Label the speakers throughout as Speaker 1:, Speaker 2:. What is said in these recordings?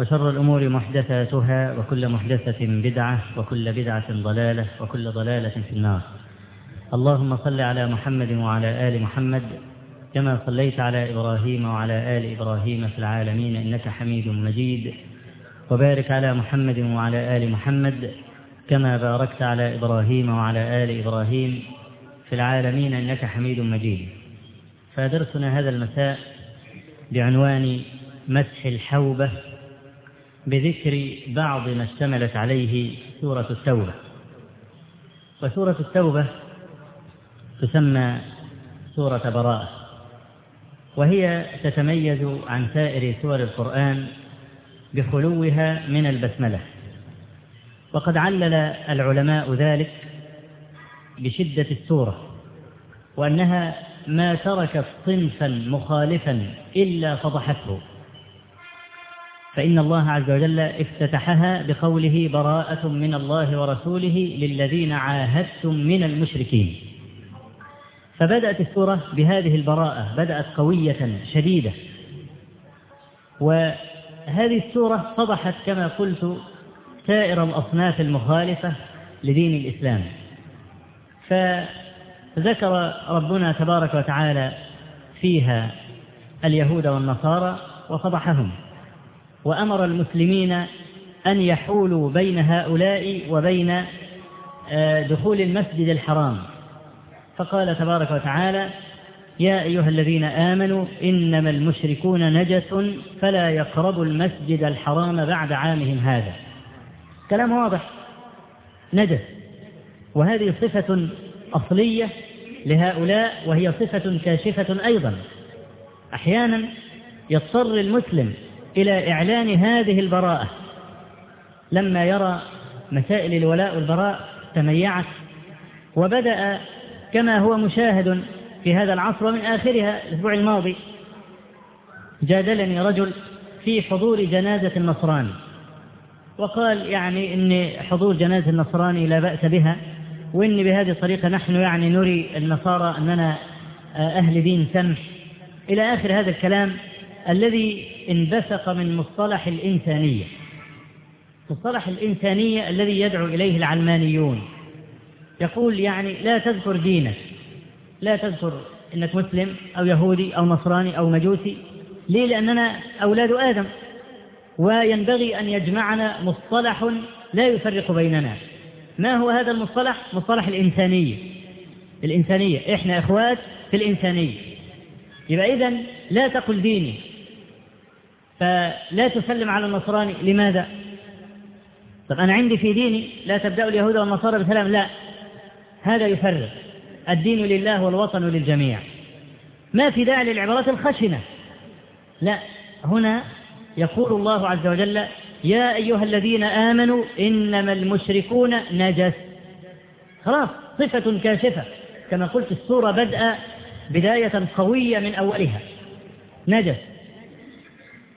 Speaker 1: وشر الأمور محدثاتها وكل محدثة بدعة وكل بدعة ضلالة وكل ضلالة في النار. اللهم صل على محمد وعلى آل محمد كما صليت على إبراهيم وعلى آل إبراهيم في العالمين إنك حميد مجيد. وبارك على محمد وعلى آل محمد كما باركت على إبراهيم وعلى آل إبراهيم في العالمين إنك حميد مجيد. فدرسنا هذا المساء بعنوان مسح الحوبة بذكر بعض ما اشتملت عليه سورة التوبة. وسورة التوبة تسمى سورة براءة وهي تتميز عن سائر سور القرآن بخلوها من البسملة. وقد علل العلماء ذلك بشدة السورة وأنها ما تركت صنفا مخالفا إلا فضحته. فإن الله عز وجل افتتحها بقوله براءة من الله ورسوله للذين عاهدتم من المشركين. فبدأت السورة بهذه البراءة بدأت قوية شديدة. وهذه السورة فضحت كما قلت سائر الأصناف المخالفة لدين الإسلام. فذكر ربنا تبارك وتعالى فيها اليهود والنصارى وفضحهم وأمر المسلمين أن يحولوا بين هؤلاء وبين دخول المسجد الحرام. فقال تبارك وتعالى يا أيها الذين آمنوا إنما المشركون نجس فلا يقربوا المسجد الحرام بعد عامهم هذا. كلام واضح. نجس. وهذه صفة أصلية لهؤلاء وهي صفة كاشفة أيضا. أحيانا يضطر المسلم إلى إعلان هذه البراءة. لما يرى مسائل الولاء والبراء تميعت وبدأ كما هو مشاهد في هذا العصر ومن آخرها الأسبوع الماضي جادلني رجل في حضور جنازة النصراني وقال يعني إن حضور جنازة النصراني لا بأس بها وإن بهذه الطريقة نحن يعني نري النصارى أننا أهل دين سمح. إلى آخر هذا الكلام الذي انبثق من مصطلح الإنسانية. مصطلح الإنسانية الذي يدعو إليه العلمانيون. يقول يعني لا تذكر دينك. لا تذكر أنك مسلم أو يهودي أو نصراني أو مجوسي. ليه؟ لأننا أولاد آدم. وينبغي أن يجمعنا مصطلح لا يفرق بيننا. ما هو هذا المصطلح؟ مصطلح الإنسانية. الإنسانية. إحنا إخوات في الإنسانية. يبقى إذن لا تقل ديني. فلا تسلم على النصراني لماذا؟ طب أنا عندي في ديني لا تبدأ اليهود والنصارى بسلام. لا هذا يفرق. الدين لله والوطن للجميع. ما في داعي للعبارات الخشنة. لا هنا يقول الله عز وجل يا أيها الذين آمنوا إنما المشركون نجس. خلاص صفة كاشفة. كما قلت السورة بدأ بداية قوية من أولها. نجس.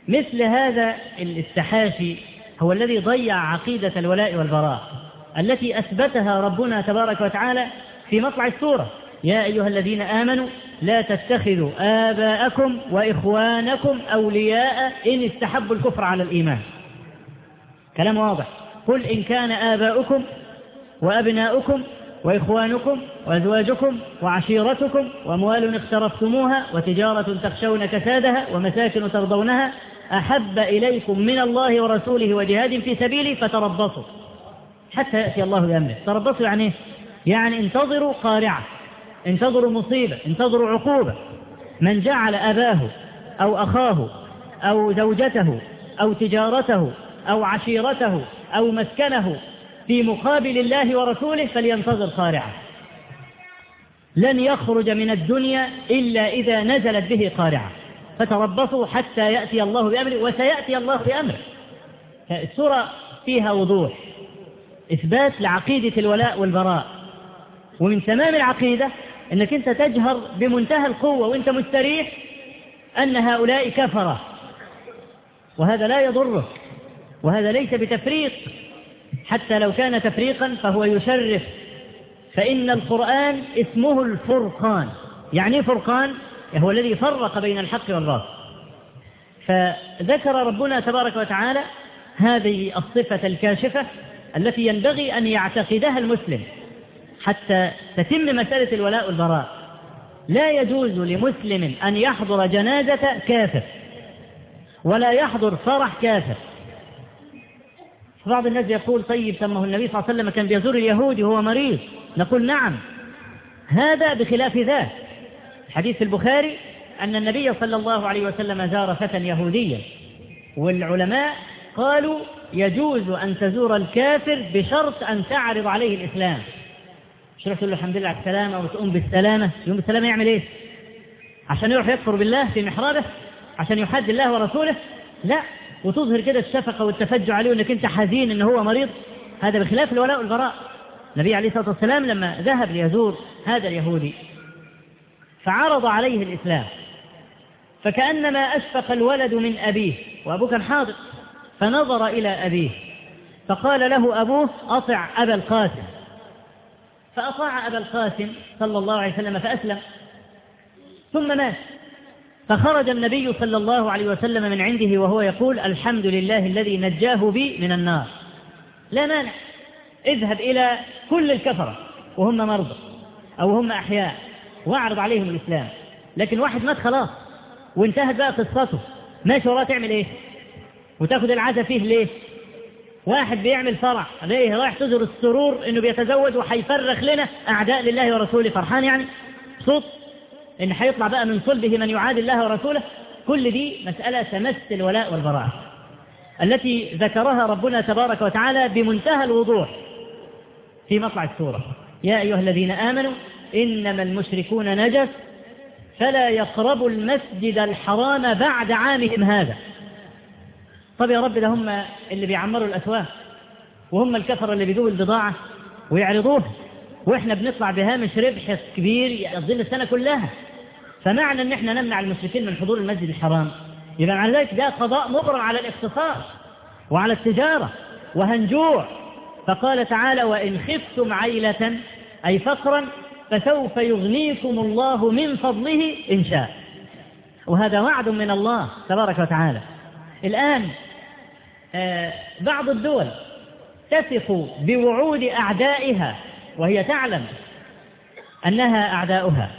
Speaker 1: مثل هذا التحاشي هو الذي ضيع عقيدة الولاء والبراء التي أثبتها ربنا تبارك وتعالى في مطلع السورة. يا أيها الذين آمنوا لا تتخذوا آباءكم وإخوانكم أولياء إن استحبوا الكفر على الإيمان. كلام واضح. قل إن كان آباؤكم وأبناؤكم وإخوانكم وأزواجكم وعشيرتكم وأموال اقترفتموها وتجارة تخشون كسادها ومساكن ترضونها أحب إليكم من الله ورسوله وجهاد في سبيله فتربصوا. حتى يأتي الله بأمره. تربصوا يعني يعني انتظروا قارعة. انتظروا مصيبة. انتظروا عقوبة. من جعل أباه أو أخاه أو زوجته أو تجارته أو عشيرته أو مسكنه في مقابل الله ورسوله فلينتظر قارعة. لن يخرج من الدنيا إلا إذا نزلت به قارعة. فتربصوا حتى يأتي الله بأمره وسيأتي الله بأمره. السورة فيها وضوح. إثبات لعقيدة الولاء والبراء. ومن تمام العقيدة أنك أنت تجهر بمنتهى القوة وأنت مستريح أن هؤلاء كفرة. وهذا لا يضرك. وهذا ليس بتفريق. حتى لو كان تفريقا فهو يشرف. فإن القرآن اسمه الفرقان. يعني إيه فرقان؟ هو الذي فرق بين الحق والباطل. فذكر ربنا تبارك وتعالى هذه الصفة الكاشفة التي ينبغي أن يعتقدها المسلم حتى تتم مسألة الولاء والبراء. لا يجوز لمسلم أن يحضر جنازة كافر ولا يحضر فرح كافر. بعض الناس يقول طيب سمه النبي صلى الله عليه وسلم كان بيزور اليهود وهو مريض. نقول نعم هذا بخلاف ذاك حديث البخاري أن النبي صلى الله عليه وسلم زار فتى يهوديا والعلماء قالوا يجوز أن تزور الكافر بشرط أن تعرض عليه الإسلام. مش تقول له الحمد لله على السلامة وتقوم بالسلامة؟ يقوم بالسلامة يعمل إيه عشان يروح يكفر بالله في محرابه؟ عشان يحد الله ورسوله؟ لا. وتظهر كده الشفقة والتفجع عليه انك أنت حزين ان هو مريض؟ هذا بخلاف الولاء والبراء. النبي عليه الصلاة والسلام لما ذهب ليزور هذا اليهودي فعرض عليه الإسلام. فكأنما أشفق الولد من أبيه وأبوه كان حاضر فنظر إلى أبيه فقال له أبوه أطع أبا القاسم. فأطاع أبا القاسم صلى الله عليه وسلم فأسلم ثم مات. فخرج النبي صلى الله عليه وسلم من عنده وهو يقول الحمد لله الذي نجاه بي من النار. لا مانع اذهب إلى كل الكفرة وهم مرضى أو هم أحياء. وأعرض عليهم الإسلام. لكن واحد مات خلاص وانتهت بقى قصته. ماشي وراه تعمل إيه؟ وتاخد العزة فيه ليه؟ واحد بيعمل فرح ليه رايح تزور السرور إنه بيتزوج وحيفرخ لنا أعداء لله ورسوله. فرحان يعني؟ صوت. إن حيطلع بقى من صلبه من يعادي الله ورسوله. كل دي مسألة تمس الولاء والبراء التي ذكرها ربنا تبارك وتعالى بمنتهى الوضوح في مطلع السورة. يا أيها الذين آمنوا إنما المشركون نجس فلا يقربوا المسجد الحرام بعد عامهم هذا. طب يا رب ده هم اللي بيعمروا الأسواق وهم الكفر اللي بيدوا البضاعة ويعرضوها وإحنا بنطلع بهامش ربح كبير يقضي السنة كلها. فمعنى إن إحنا نمنع المشركين من حضور المسجد الحرام. يبقى معنى ذلك ده قضاء مغرم على الاقتصاد وعلى التجارة وهنجوع. فقال تعالى وإن خفتم عيلة أي فقرا فسوف يغنيكم الله من فضله إن شاء. وهذا وعد من الله تبارك وتعالى. الآن آه، بعض الدول تثق بوعود أعدائها وهي تعلم أنها أعداؤها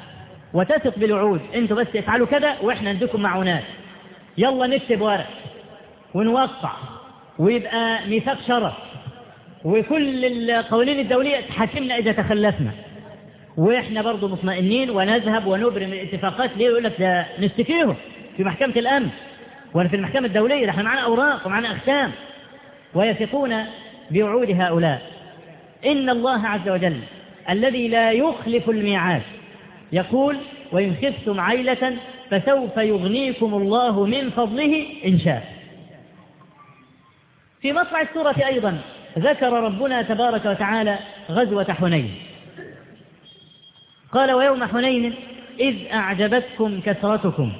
Speaker 1: وتثق بالوعود. أنتوا بس افعلوا كذا وإحنا نديكم معونات. يلا نكتب ورق ونوقع ويبقى ميثاق شرف. وكل القوانين الدولية تحاكمنا إذا تخلفنا. وإحنا برضه مطمئنين ونذهب ونبرم الاتفاقات. ليه؟ يقول لك ده نشتكيهم في محكمة الأمن ولا في المحكمة الدولية. إحنا معنا أوراق ومعنا أختام ويثقون بوعود هؤلاء. إن الله عز وجل الذي لا يخلف الميعاد يقول وإن خفتم عيلة فسوف يغنيكم الله من فضله إن شاء. في مطلع السورة أيضا ذكر ربنا تبارك وتعالى غزوة حنين. قال ويوم حنين إذ أعجبتكم كثرتكم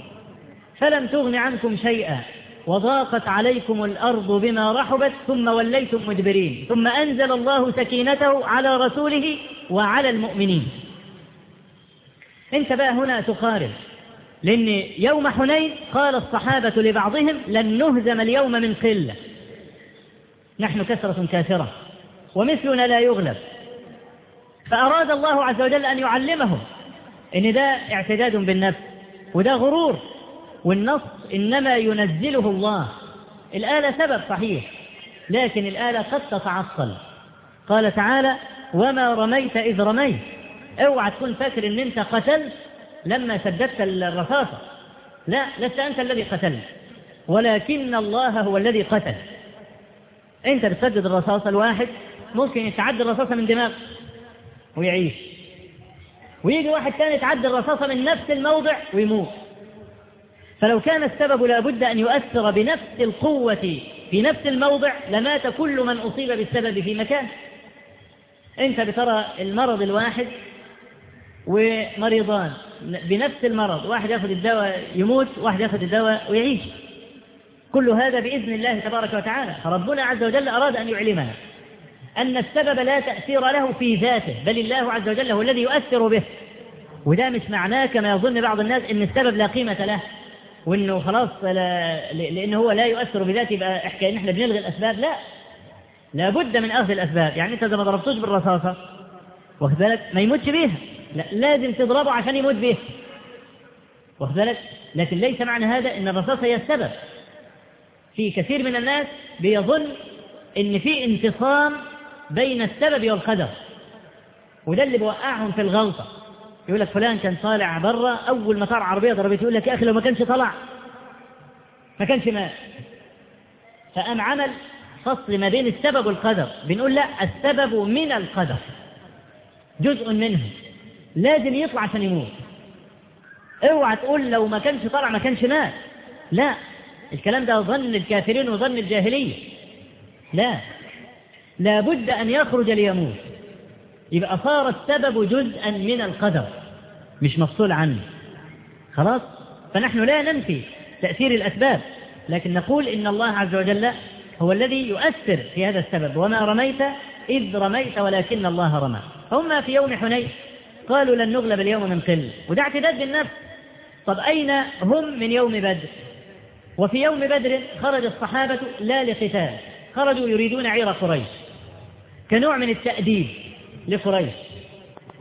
Speaker 1: فلم تغن عنكم شيئا وضاقت عليكم الأرض بما رحبت ثم وليتم مدبرين ثم أنزل الله سكينته على رسوله وعلى المؤمنين انت بقى هنا تقارن لأن يوم حنين قال الصحابة لبعضهم لن نهزم اليوم من قلة نحن كثرة كافرة ومثلنا لا يغلب فأراد الله عز وجل أن يعلمهم إن ده اعتداد بالنفس وده غرور والنص إنما ينزله الله. الآلة سبب صحيح لكن الآلة قد تتعطل. قال تعالى وما رميت إذ رميت. أوعى تكون فاكر إن أنت قتلت لما سددت الرصاصة. لا لست أنت الذي قتلت ولكن الله هو الذي قتل. أنت بتسدد الرصاصة الواحد ممكن يتعدي الرصاصة من دماغ ويعيش. ويجي واحد ثاني يتعدي الرصاصة من نفس الموضع ويموت. فلو كان السبب لابد أن يؤثر بنفس القوة في نفس الموضع لمات كل من أصيب بالسبب في مكان. أنت بترى المرض الواحد ومريضان. بنفس المرض واحد يأخذ الدواء يموت واحد يأخذ الدواء ويعيش. كل هذا بإذن الله تبارك وتعالى. فربنا عز وجل أراد أن يعلمنا. أن السبب لا تأثير له في ذاته بل الله عز وجل هو الذي يؤثر به. وده مش معناه كما يظن بعض الناس أن السبب لا قيمة له وإنه خلاص لا لأنه هو لا يؤثر بذاته يبقى حكايه إن إحنا بنلغي الأسباب لا. لابد من أخذ الأسباب. يعني أنت إذا ما ضربتوش بالرصاصة واخد بالك؟ ما يموتش بيها. لا لازم تضربه عشان يموت بيها. واخد بالك؟ لكن ليس معنى هذا إن الرصاصة هي السبب. في كثير من الناس بيظن إن في انفصام بين السبب والقدر. وده اللي بيوقعهم في الغلطة. يقول لك فلان كان طالع بره أول ما طلع عربية ضربته يقول لك يا أخي لو ما كانش طلع ما كانش مات. فقام عمل فصل ما بين السبب والقدر. بنقول لا السبب من القدر. جزء منه. لازم يطلع عشان يموت. اوعى تقول لو ما كانش طلع ما كانش مات. لا الكلام ده ظن الكافرين وظن الجاهلية. لا. لابد أن يخرج ليموت. يبقى صار السبب جزءا من القدر مش مفصول عنه. خلاص؟ فنحن لا ننفي تأثير الأسباب لكن نقول إن الله عز وجل هو الذي يؤثر في هذا السبب. وما رميت إذ رميت ولكن الله رمى. هم في يوم حنين قالوا لن نغلب اليوم من قل. وده اعتداد بالنفس طب أين هم من يوم بدر؟ وفي يوم بدر خرج الصحابة لا لقتال خرجوا يريدون عير قريش. كنوع من التأديب لقريش.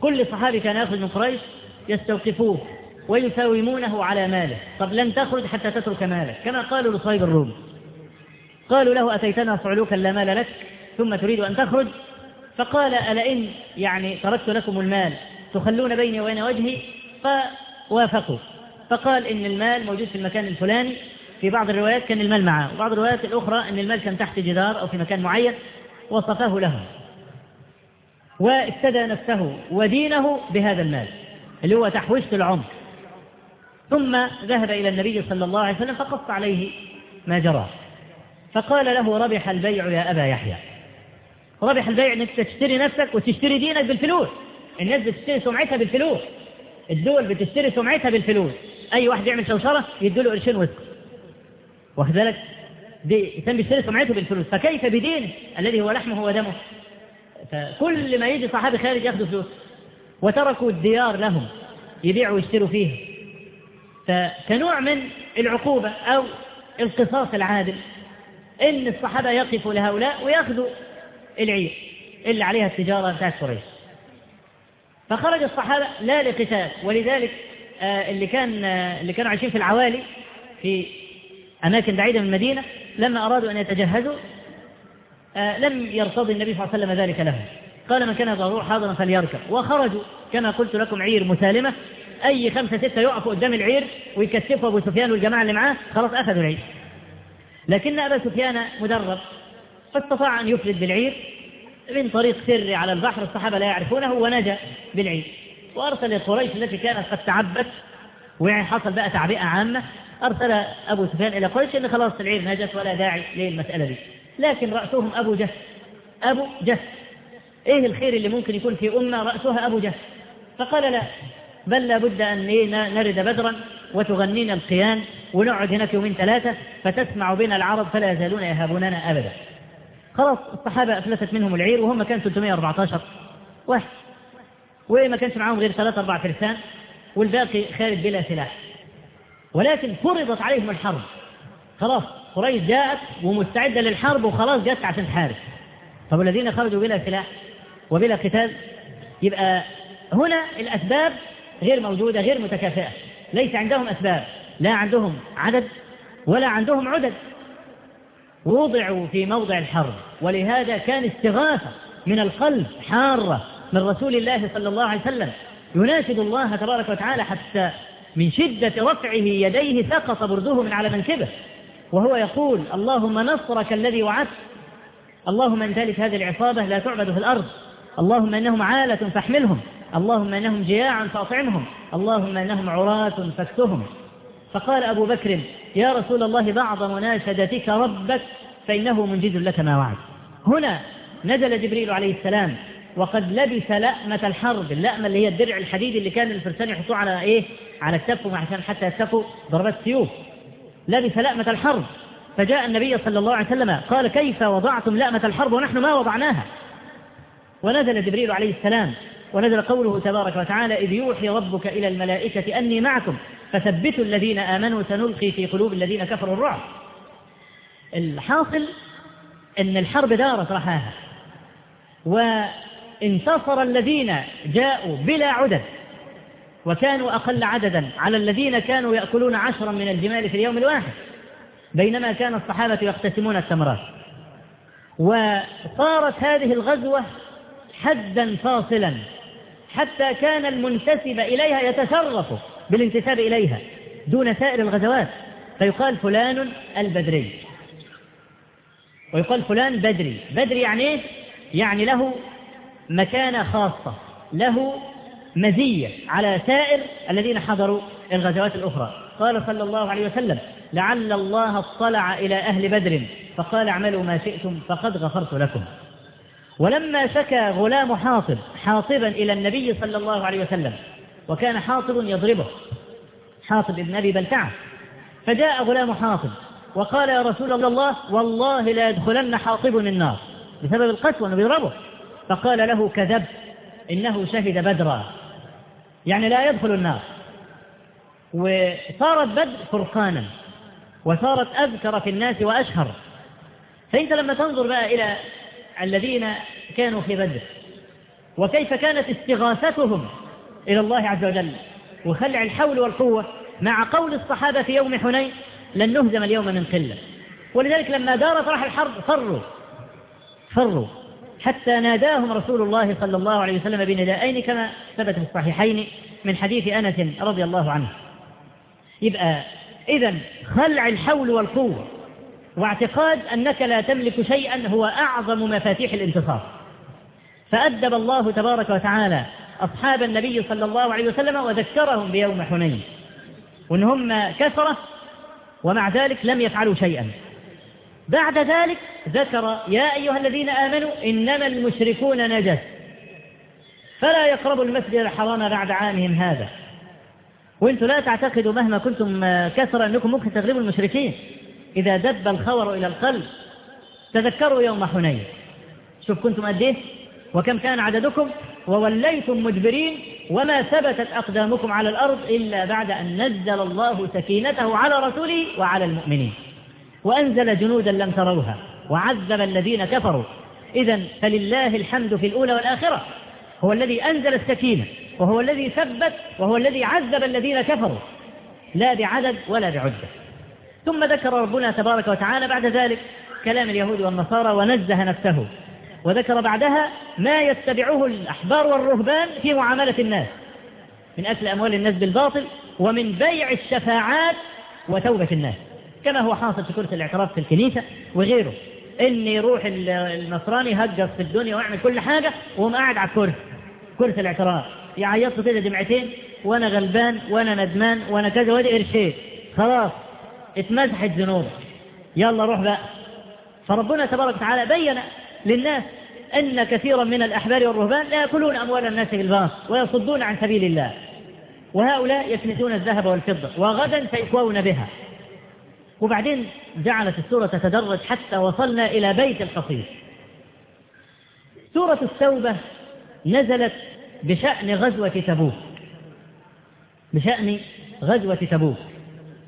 Speaker 1: كل صحابي كان يأخذ من قريش يستوقفوه ويساومونه على ماله. طب لن تخرج حتى تترك مالك. كما قالوا لصهيب الروم. قالوا له أتيتنا صعلوكا لا مال لك ثم تريد أن تخرج؟ فقال ألئن يعني تركت لكم المال تخلون بيني وبين وجهي؟ فوافقوا. فقال إن المال موجود في المكان الفلاني. في بعض الروايات كان المال معه. وبعض الروايات الأخرى أن المال كان تحت جدار أو في مكان معين. وصفاه لهم وافتدى نفسه ودينه بهذا المال اللي هو تحويشة العمر. ثم ذهب إلى النبي صلى الله عليه وسلم فقص عليه ما جرى. فقال له ربح البيع يا أبا يحيى. ربح البيع إنك تشتري نفسك وتشتري دينك بالفلوس. الناس بتشتري سمعتها بالفلوس. الدول بتشتري سمعتها بالفلوس. أي واحد يعمل شوشرة يدوا له قرشين وسط واخد بالك؟ كان بيشتري سمعته بالفلوس فكيف بدينه الذي هو لحمه ودمه؟ فكل ما يجي صحابي خارج ياخذوا فلوس. وتركوا الديار لهم يبيعوا ويشتروا فيها. فكنوع من العقوبة أو القصاص العادل إن الصحابة يقفوا لهؤلاء ويأخذوا العير اللي عليها التجارة بتاعت قريش. فخرج الصحابة لا لقتال ولذلك آه اللي كان آه اللي كانوا عايشين في العوالي في أماكن بعيدة من المدينة لما أرادوا أن يتجهزوا آه لم يرتضي النبي صلى الله عليه وسلم ذلك لهم. قال من كان ضرور حاضرا فليركب. وخرجوا كما قلت لكم عير مسالمة أي خمسة ستة يقفوا قدام العير ويكتفوا أبو سفيان والجماعة اللي معاه خلاص أخذوا العير. لكن أبا سفيان مدرب فاستطاع أن يفلت بالعير من طريق سري على البحر الصحابة لا يعرفونه ونجا بالعير. وأرسل قريش التي كانت قد تعبت وحصل بقى تعبئة عامة. أرسل أبو سفيان إلى قريش إن خلاص العير نجت ولا داعي للمسألة دي. لكن رأسهم أبو جهل. أبو جهل. إيه الخير اللي ممكن يكون في أمة رأسها أبو جهل؟ فقال لا. بل لابد أن نرد بدرا وتغنينا القيان ونقعد هناك يومين ثلاثة فتسمع بنا العرب فلا يزالون يهابوننا أبدا. خلاص الصحابة أفلتت منهم العير وهم كانوا 314 واحد. وما كانش معاهم غير ثلاثة أربع فرسان والباقي خارج بلا سلاح. ولكن فرضت عليهم الحرب. خلاص قريش جاءت ومستعدة للحرب وخلاص جت عشان تحارب. طب الذين خرجوا بلا سلاح وبلا قتال؟ يبقى هنا الأسباب غير موجودة غير متكافئة. ليس عندهم أسباب. لا عندهم عدد ولا عندهم عدد. وضعوا في موضع الحرب. ولهذا كان استغاثة من القلب حارة من رسول الله صلى الله عليه وسلم. يناشد الله تبارك وتعالى حتى من شدة رفعه يديه سقط برده من على منكبه. وهو يقول اللهم نصرك الذي وعدت. اللهم ان ذلك هذه العصابة لا تعبد في الأرض. اللهم إنهم عالة فاحملهم. اللهم إنهم جياع فأطعمهم. اللهم إنهم عراة فاكسهم. فقال أبو بكر يا رسول الله بعض مناشدتك ربك فإنه منجز لك ما وعد. هنا نزل جبريل عليه السلام وقد لبس لأمة الحرب اللأمة اللي هي الدرع الحديدي اللي كان الفرسان يحطوه على إيه؟ على الكف عشان حتى يكتفوا ضربات السيوف لبس لأمة الحرب. فجاء النبي صلى الله عليه وسلم قال كيف وضعتم لأمة الحرب ونحن ما وضعناها؟ ونزل جبريل عليه السلام ونزل قوله تبارك وتعالى إذ يوحي ربك إلى الملائكة أني معكم فثبتوا الذين آمنوا سنلقي في قلوب الذين كفروا الرعب. الحاصل أن الحرب دارت رحاها. وانتصر الذين جاءوا بلا عدد وكانوا أقل عددا على الذين كانوا يأكلون عشرا من الجمال في اليوم الواحد بينما كان الصحابة يقتسمون التمرات. وصارت هذه الغزوة حدا فاصلا حتى كان المنتسب إليها يتشرف بالانتساب إليها دون سائر الغزوات. فيقال فلان البدري. ويقال فلان بدري. بدري يعني إيه؟ يعني له مكانة خاصة له مزية على سائر الذين حضروا الغزوات الأخرى. قال صلى الله عليه وسلم لعل الله اطلع إلى أهل بدر فقال اعملوا ما شئتم فقد غفرت لكم. ولما شكى غلام حاطب حاطبا إلى النبي صلى الله عليه وسلم وكان حاطب يضربه حاطب ابن أبي بلتعة فجاء غلام حاطب وقال يا رسول الله والله لا يدخلن حاطب النار بسبب القسوة أنه بيضربه فقال له كذب إنه شهد بدرا. يعني لا يدخل النار. وصارت بدر فرقانا وصارت أذكر في الناس وأشهر. فأنت لما تنظر بقى إلى الذين كانوا في بدر وكيف كانت استغاثتهم إلى الله عز وجل وخلع الحول والقوة مع قول الصحابة في يوم حنين لن نهزم اليوم من قلة. ولذلك لما دارت راح الحرب فروا. فروا. حتى ناداهم رسول الله صلى الله عليه وسلم بندائين كما ثبت في الصحيحين من حديث أنس رضي الله عنه. يبقى إذا خلع الحول والقوة واعتقاد أنك لا تملك شيئا هو أعظم مفاتيح الانتصار. فأدب الله تبارك وتعالى أصحاب النبي صلى الله عليه وسلم وذكرهم بيوم حنين. وإن هم كثرة ومع ذلك لم يفعلوا شيئا. بعد ذلك ذكر يا أيها الذين آمنوا إنما المشركون نجس فلا يقربوا المسجد الحرام بعد عامهم هذا. وأنتم لا تعتقدوا مهما كنتم كثرة أنكم ممكن تغلبوا المشركين. إذا دب الخور إلى القلب تذكروا يوم حنين. شوف كنتم قد إيه؟ وكم كان عددكم؟ ووليتم مدبرين وما ثبتت أقدامكم على الأرض إلا بعد أن نزل الله سكينته على رسوله وعلى المؤمنين. وأنزل جنودا لم تروها وعذب الذين كفروا. إذا فلله الحمد في الأولى والآخرة. هو الذي أنزل السكينة وهو الذي ثبت وهو الذي عذب الذين كفروا. لا بعدد ولا بعدة ثم ذكر ربنا تبارك وتعالى بعد ذلك كلام اليهود والنصارى ونزه نفسه. وذكر بعدها ما يتبعه الأحبار والرهبان في معاملة الناس. من أكل أموال الناس بالباطل ومن بيع الشفاعات وتوبة الناس. كما هو حاصل في كرسي الاعتراف في الكنيسة وغيره. إن يروح النصراني هجر في الدنيا ويعمل كل حاجة وهم قاعد على الكرسي كرسي الاعتراف. يعيط كده دمعتين وأنا غلبان وأنا ندمان وأنا كذا وادي قرشين خلاص اتمسحت ذنوبك يلا روح بقى. فربنا تبارك وتعالى بين للناس أن كثيرا من الأحبار والرهبان لا يأكلون أموال الناس بالباطل ويصدون عن سبيل الله. وهؤلاء يكنزون الذهب والفضة وغدا سيكوون بها. وبعدين جعلت السورة تتدرج حتى وصلنا إلى بيت الحصير سورة التوبة نزلت بشأن غزوة تبوك. بشأن غزوة تبوك.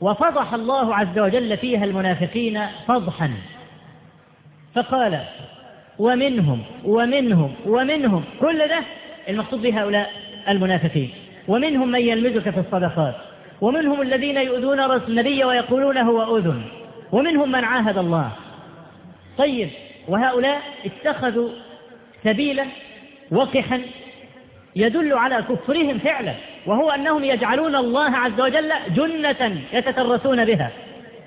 Speaker 1: وفضح الله عز وجل فيها المنافقين فضحا. فقال ومنهم ومنهم ومنهم. كل ده المقصود به هؤلاء المنافقين. ومنهم من يلمزك في الصدقات. ومنهم الذين يؤذون النبي ويقولون هو أذن. ومنهم من عاهد الله. طيب وهؤلاء اتخذوا سبيلا وقحا يدل على كفرهم فعلا وهو أنهم يجعلون الله عز وجل جنة يتترسون بها.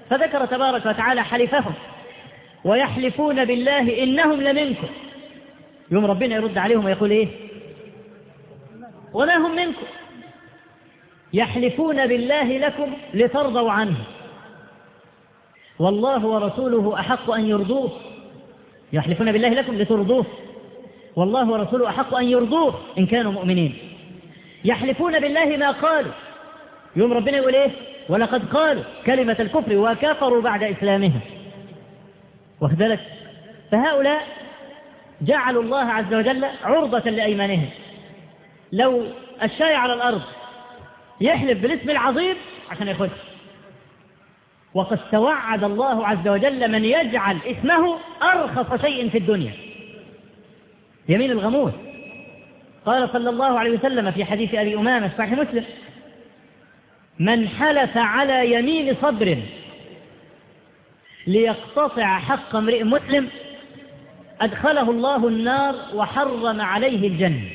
Speaker 1: فذكر تبارك وتعالى حلفهم ويحلفون بالله إنهم لمنكم. يوم ربنا يرد عليهم ويقول إيه؟ وما هم منكم؟ يحلفون بالله لكم لترضوا عنه. والله ورسوله أحق أن يرضوه. يحلفون بالله لكم لترضوه. والله ورسوله أحق أن يرضوه إن كانوا مؤمنين. يحلفون بالله ما قالوا. يوم ربنا يقول إيه؟ ولقد قالوا كلمة الكفر وكفروا بعد إسلامهم. واخذلك فهؤلاء جعلوا الله عز وجل عرضة لأيمانهم. لو الشاي على الأرض يحلف بالاسم العظيم عشان يخش وقد توعد الله عز وجل من يجعل اسمه أرخص شيء في الدنيا. يمين الغموس قال صلى الله عليه وسلم في حديث أبي أمامة صحيح مسلم من حلف على يمين صبر ليقتطع حق امرئ مسلم أدخله الله النار وحرم عليه الجنة.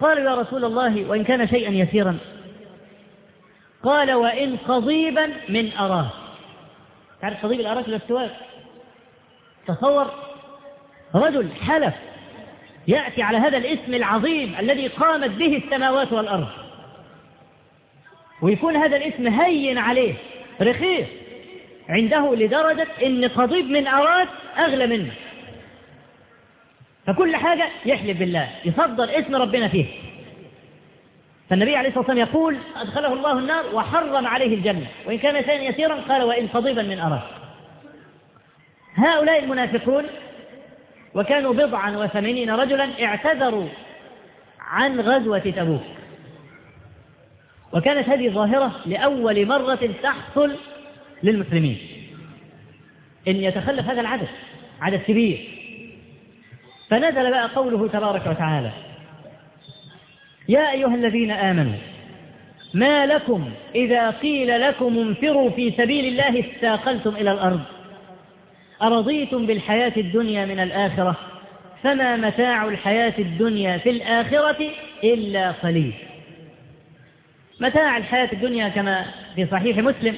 Speaker 1: قالوا يا رسول الله وإن كان شيئا يسيرا. قال وإن قضيبا من أراه. تعرف قضيب الأراك الاسواق تصور رجل حلف يأتي على هذا الاسم العظيم الذي قامت به السماوات والأرض. ويكون هذا الاسم هين عليه رخيص. عنده لدرجة إن قضيب من أراك أغلى منه. فكل حاجة يحلف بالله يفضل اسم ربنا فيه. فالنبي عليه الصلاة والسلام يقول أدخله الله النار وحرم عليه الجنة وإن كان شيئا يسيرا قال وإن قضيبا من أراك هؤلاء المنافقون وكانوا بضعا وثمانين رجلا اعتذروا عن غزوة تبوك. وكانت هذه ظاهرة لأول مرة تحصل للمسلمين. إن يتخلف هذا العدد عدد كبير. فنزل بقى قوله تبارك وتعالى يا أيها الذين آمنوا ما لكم إذا قيل لكم انفروا في سبيل الله استاقلتم إلى الأرض؟ أرضيتم بالحياة الدنيا من الآخرة؟ فما متاع الحياة الدنيا في الآخرة إلا قليل. متاع الحياة الدنيا كما في صحيح مسلم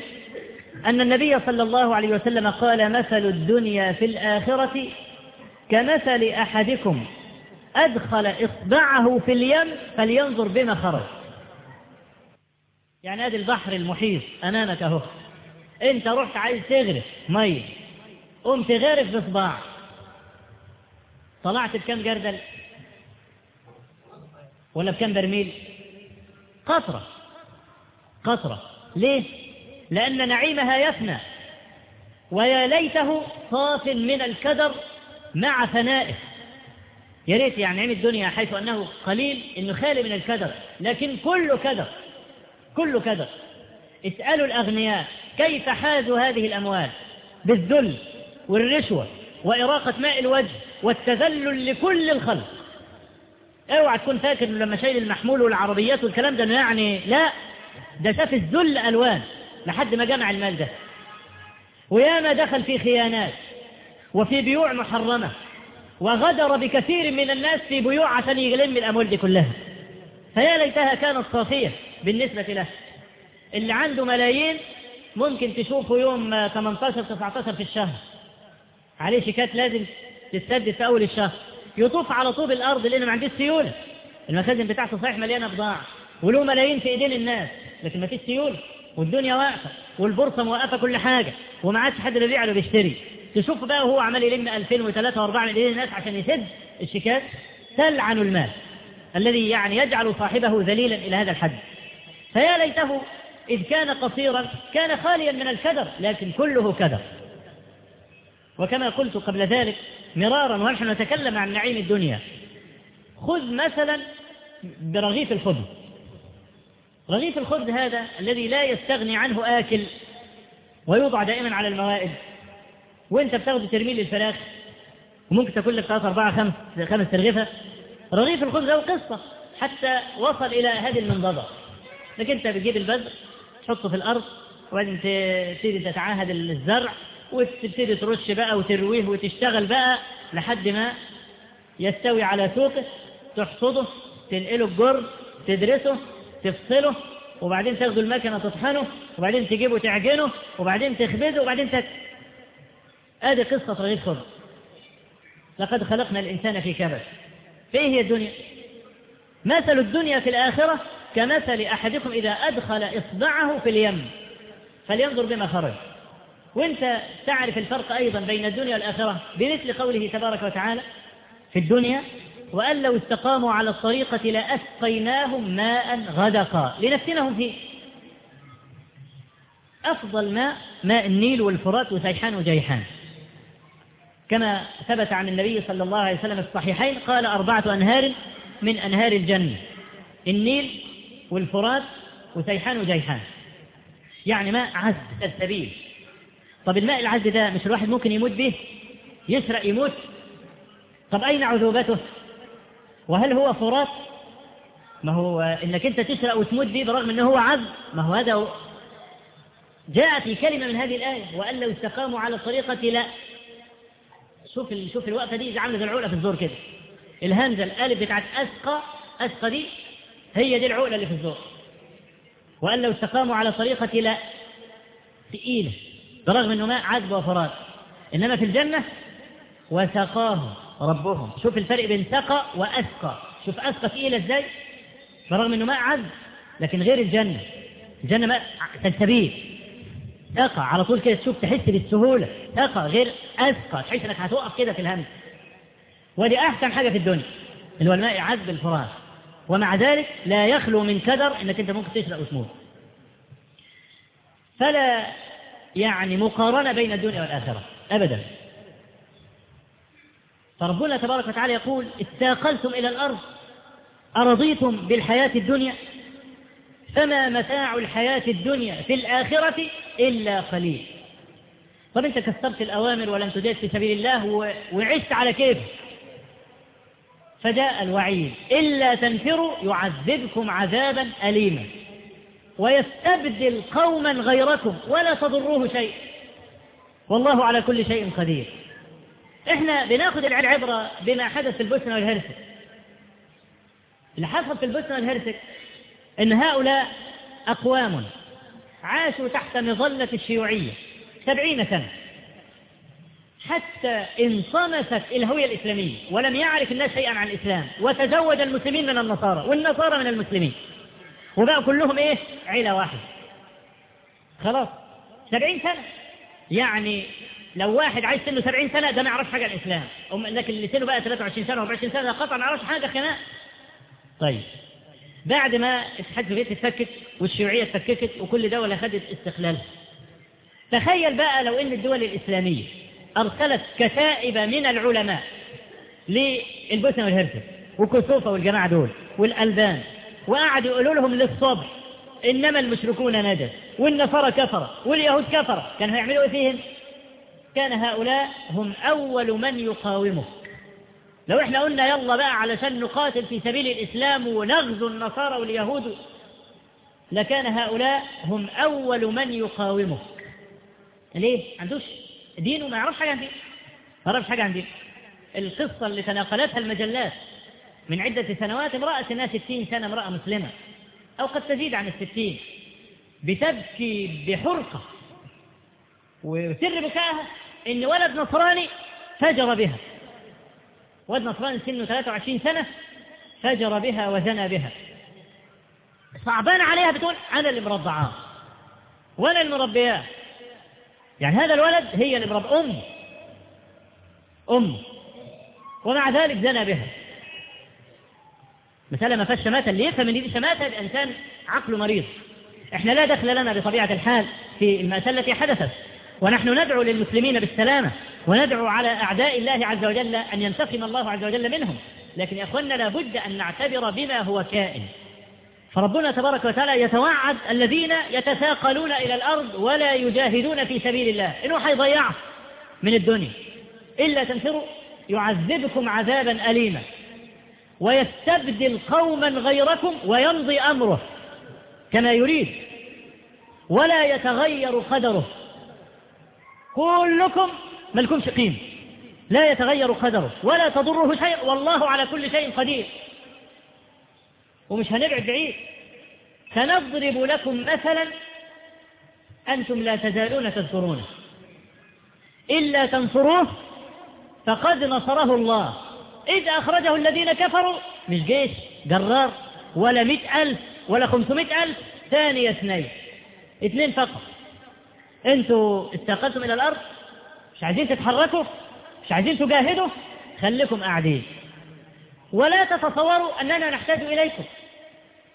Speaker 1: أن النبي صلى الله عليه وسلم قال مثل الدنيا في الآخرة كمثل أحدكم أدخل إصبعه في اليم فلينظر بما خرج. يعني هذا البحر المحيط أمامك أهو. أنت رحت عايز تغرف مية قمت غارف بصباع طلعت بكم جردل؟ ولا بكم برميل؟ قطرة. قطرة. ليه؟ لأن نعيمها يفنى. ويا ليته صاف من الكدر مع فنائه يا ريت يعني نعيم الدنيا حيث أنه قليل إنه خالي من الكدر لكن كله كدر كله كدر. اسألوا الأغنياء كيف حازوا هذه الأموال؟ بالذل والرشوة وإراقة ماء الوجه والتذلل لكل الخلق. اوعى تكون فاكر إنه لما شايل المحمول والعربيات والكلام ده يعني لا ده شاف الذل ألوان لحد ما جمع المال ده. وياما دخل في خيانات. وفي بيوع محرمة وغدر بكثير من الناس في بيوع عشان يلم الأموال دي كلها. فيا ليتها كانت صافية بالنسبة له. اللي عنده ملايين ممكن تشوفه يوم 18 19 في الشهر. عليه شيكات لازم تتسدد في أول الشهر. يطوف على طوب الأرض لأنه ما عندوش سيولة. المخازن بتاعته صحيح مليانة بضاعة. وله ملايين في إيدين الناس لكن ما فيش سيولة. والدنيا واقفة والبورصة موقفة كل حاجة. وما عادش حد بيبيع ولا بيشتري. تشوف بقى وهو عمال يلم 2000 و3 و4 من ايدين الناس عشان يسد الشيكات تلعن المال الذي يعني يجعل صاحبه ذليلا إلى هذا الحد. فيا ليته إذ كان قصيرا كان خاليا من الكدر لكن كله كدر. وكما قلت قبل ذلك مرارا ونحن نتكلم عن نعيم الدنيا. خذ مثلا برغيف الخبز. رغيف الخبز هذا الذي لا يستغني عنه آكل ويوضع دائما على الموائد. وانت بتاخده ترميه للفراخ وممكن تاكل لك ثلاث أربعة خمس خمس ترغيفة. رغيف الخبز له قصة حتى وصل إلى هذه المنضدة. لكن أنت بتجيب البذر تحطه في الأرض وبعدين تبتدي تتعاهد الزرع وتبتدي ترش بقى وترويه وتشتغل بقى لحد ما يستوي على سوقه. تحصده تنقله الجر تدرسه تفصله وبعدين تاخده المكنة تطحنه وبعدين تجيبه تعجنه وبعدين تخبزه وبعدين ادي قصة رغيف خبز لقد خلقنا الإنسان في كبد. فإيه هي الدنيا؟ مثل الدنيا في الآخرة كمثل أحدكم إذا أدخل إصبعه في اليم. فلينظر بما خرج. وإنت تعرف الفرق أيضا بين الدنيا والآخرة بمثل قوله تبارك وتعالى في الدنيا وأن لو استقاموا على الطريقة لأسقيناهم ماء غدقا. لنفتنهم فيه. أفضل ماء ماء النيل والفرات وسيحان وجيحان. كما ثبت عن النبي صلى الله عليه وسلم الصحيحين قال أربعة أنهار من أنهار الجنة النيل والفرات وسيحان وجيحان. يعني ماء عذب السبيل. طب الماء العذب ده مش الواحد ممكن يموت به؟ يسرق يموت؟ طب أين عذوبته؟ وهل هو فرات؟ ما هو إنك أنت تسرق وتموت به برغم إنه هو عذب؟ ما هو هذا جاء في كلمة من هذه الآية وأن لو استقاموا على الطريقة لا. شوف شوف الوقفة دي عاملة زي العقلة في الزور كده. الهمزة الألف بتاعت أسقى أسقى دي هي دي العقلة اللي في الزور. وأن لو استقاموا على طريقة لا ثقيلة برغم أنه ماء عذب وفرات. إنما في الجنة وسقاهم ربهم. شوف الفرق بين سقى وأسقى. شوف أسقى ثقيلة إزاي؟ برغم أنه ماء عذب لكن غير الجنة. الجنة ماء سلسبيل سقى على طول كده تشوف تحس بالسهولة. سقى غير أسقى تحس إنك هتقف كده في الهمس ودي أحسن حاجة في الدنيا اللي هو الماء عذب الفراش ومع ذلك لا يخلو من كدر إنك أنت ممكن تشرق وتموت فلا يعني مقارنة بين الدنيا والآخرة أبدا. فربنا تبارك وتعالى يقول استاقلتم إلى الأرض أرضيتم بالحياة الدنيا؟ فما متاع الحياة الدنيا في الآخرة إلا قليل. طب أنت كسرت الأوامر ولم تجاهد في سبيل الله وعشت على كيف؟ فجاء الوعيد. إلا تنفروا يعذبكم عذابا أليما. ويستبدل قوما غيركم ولا تضروه شيء. والله على كل شيء قدير. إحنا بناخذ العبرة بما حدث في البوسنة والهرسك. اللي حصل في البوسنة والهرسك إن هؤلاء أقوام عاشوا تحت مظلة الشيوعية سبعين سنة. حتى انصمست الهوية الإسلامية ولم يعرف الناس شيئا عن الإسلام وتزوج المسلمين من النصارى والنصارى من المسلمين. وبقى كلهم إيه عيلة واحدة. خلاص. سبعين سنة. يعني لو واحد عايز سنه سبعين سنة ده ما يعرفش حاجة عن الإسلام. لكن اللي سنه بقى 23 سنة و24 سنة قطعا ما يعرفش حاجة خناق. طيب. بعد ما اتحاد السوفيتي اتفكت والشيوعية اتفككت وكل دولة خدت استقلالها تخيل بقى لو إن الدول الإسلامية أرسلت كتائب من العلماء للبوسنة والهرسك وكسوفة والجماعة دول والألبان وقعدوا يقولوا لهم للصبر إنما المشركون نجس والنصارى كفر واليهود كفر كانوا هيعملوا إيه فيهم؟ كان هؤلاء هم أول من يقاومه لو إحنا قلنا يلا بقى علشان نقاتل في سبيل الإسلام ونغزو النصارى واليهود لكان هؤلاء هم أول من يقاومه ليه؟ عندوش دينه ما يعرفش حاجة عن دين. ما يعرفش حاجة عن دين. القصة اللي تناقلتها المجلات من عدة سنوات امرأة سنها ستين سنة امرأة مسلمة. أو قد تزيد عن الستين. بتبكي بحرقة. وسر بكائها إن ولد نصراني فجر بها. ولد نصراني سنه 23 سنة فجر بها وزنى بها. صعبان عليها بتقول أنا اللي مرضعاه وأنا اللي مربياه. يعني هذا الولد هي اللي مرب أم أم. ومع ذلك زنى بها. مسألة ما فيهاش شماتة اللي يفهم ان دي شماتة الإنسان عقله مريض. إحنا لا دخل لنا بطبيعة الحال في المأساة التي حدثت. ونحن ندعو للمسلمين بالسلامة. وندعو على أعداء الله عز وجل أن ينتقم الله عز وجل منهم. لكن يا أخوانا لابد أن نعتبر بما هو كائن. فربنا تبارك وتعالى يتوعد الذين يتثاقلون إلى الأرض ولا يجاهدون في سبيل الله. إنه حيضيعه من الدنيا. إلا تنفروا يعذبكم عذابا أليما. ويستبدل قوما غيركم ويمضي أمره كما يريد. ولا يتغير قدره. كلكم ملكمش قيمة. لا يتغير قدره ولا تضره شيء. والله على كل شيء قدير. ومش هنبعد بعيد. سنضرب لكم مثلا أنتم لا تزالون تذكرونه. إلا تنصروه فقد نصره الله. إذ أخرجه الذين كفروا مش جيش جرار ولا مئة ألف ولا خمسمائة ألف. ثاني اثنين. اثنين فقط. أنتوا استقلتم إلى الأرض مش عايزين تتحركوا؟ مش عايزين تجاهدوا؟ خليكم قاعدين. ولا تتصوروا أننا نحتاج إليكم.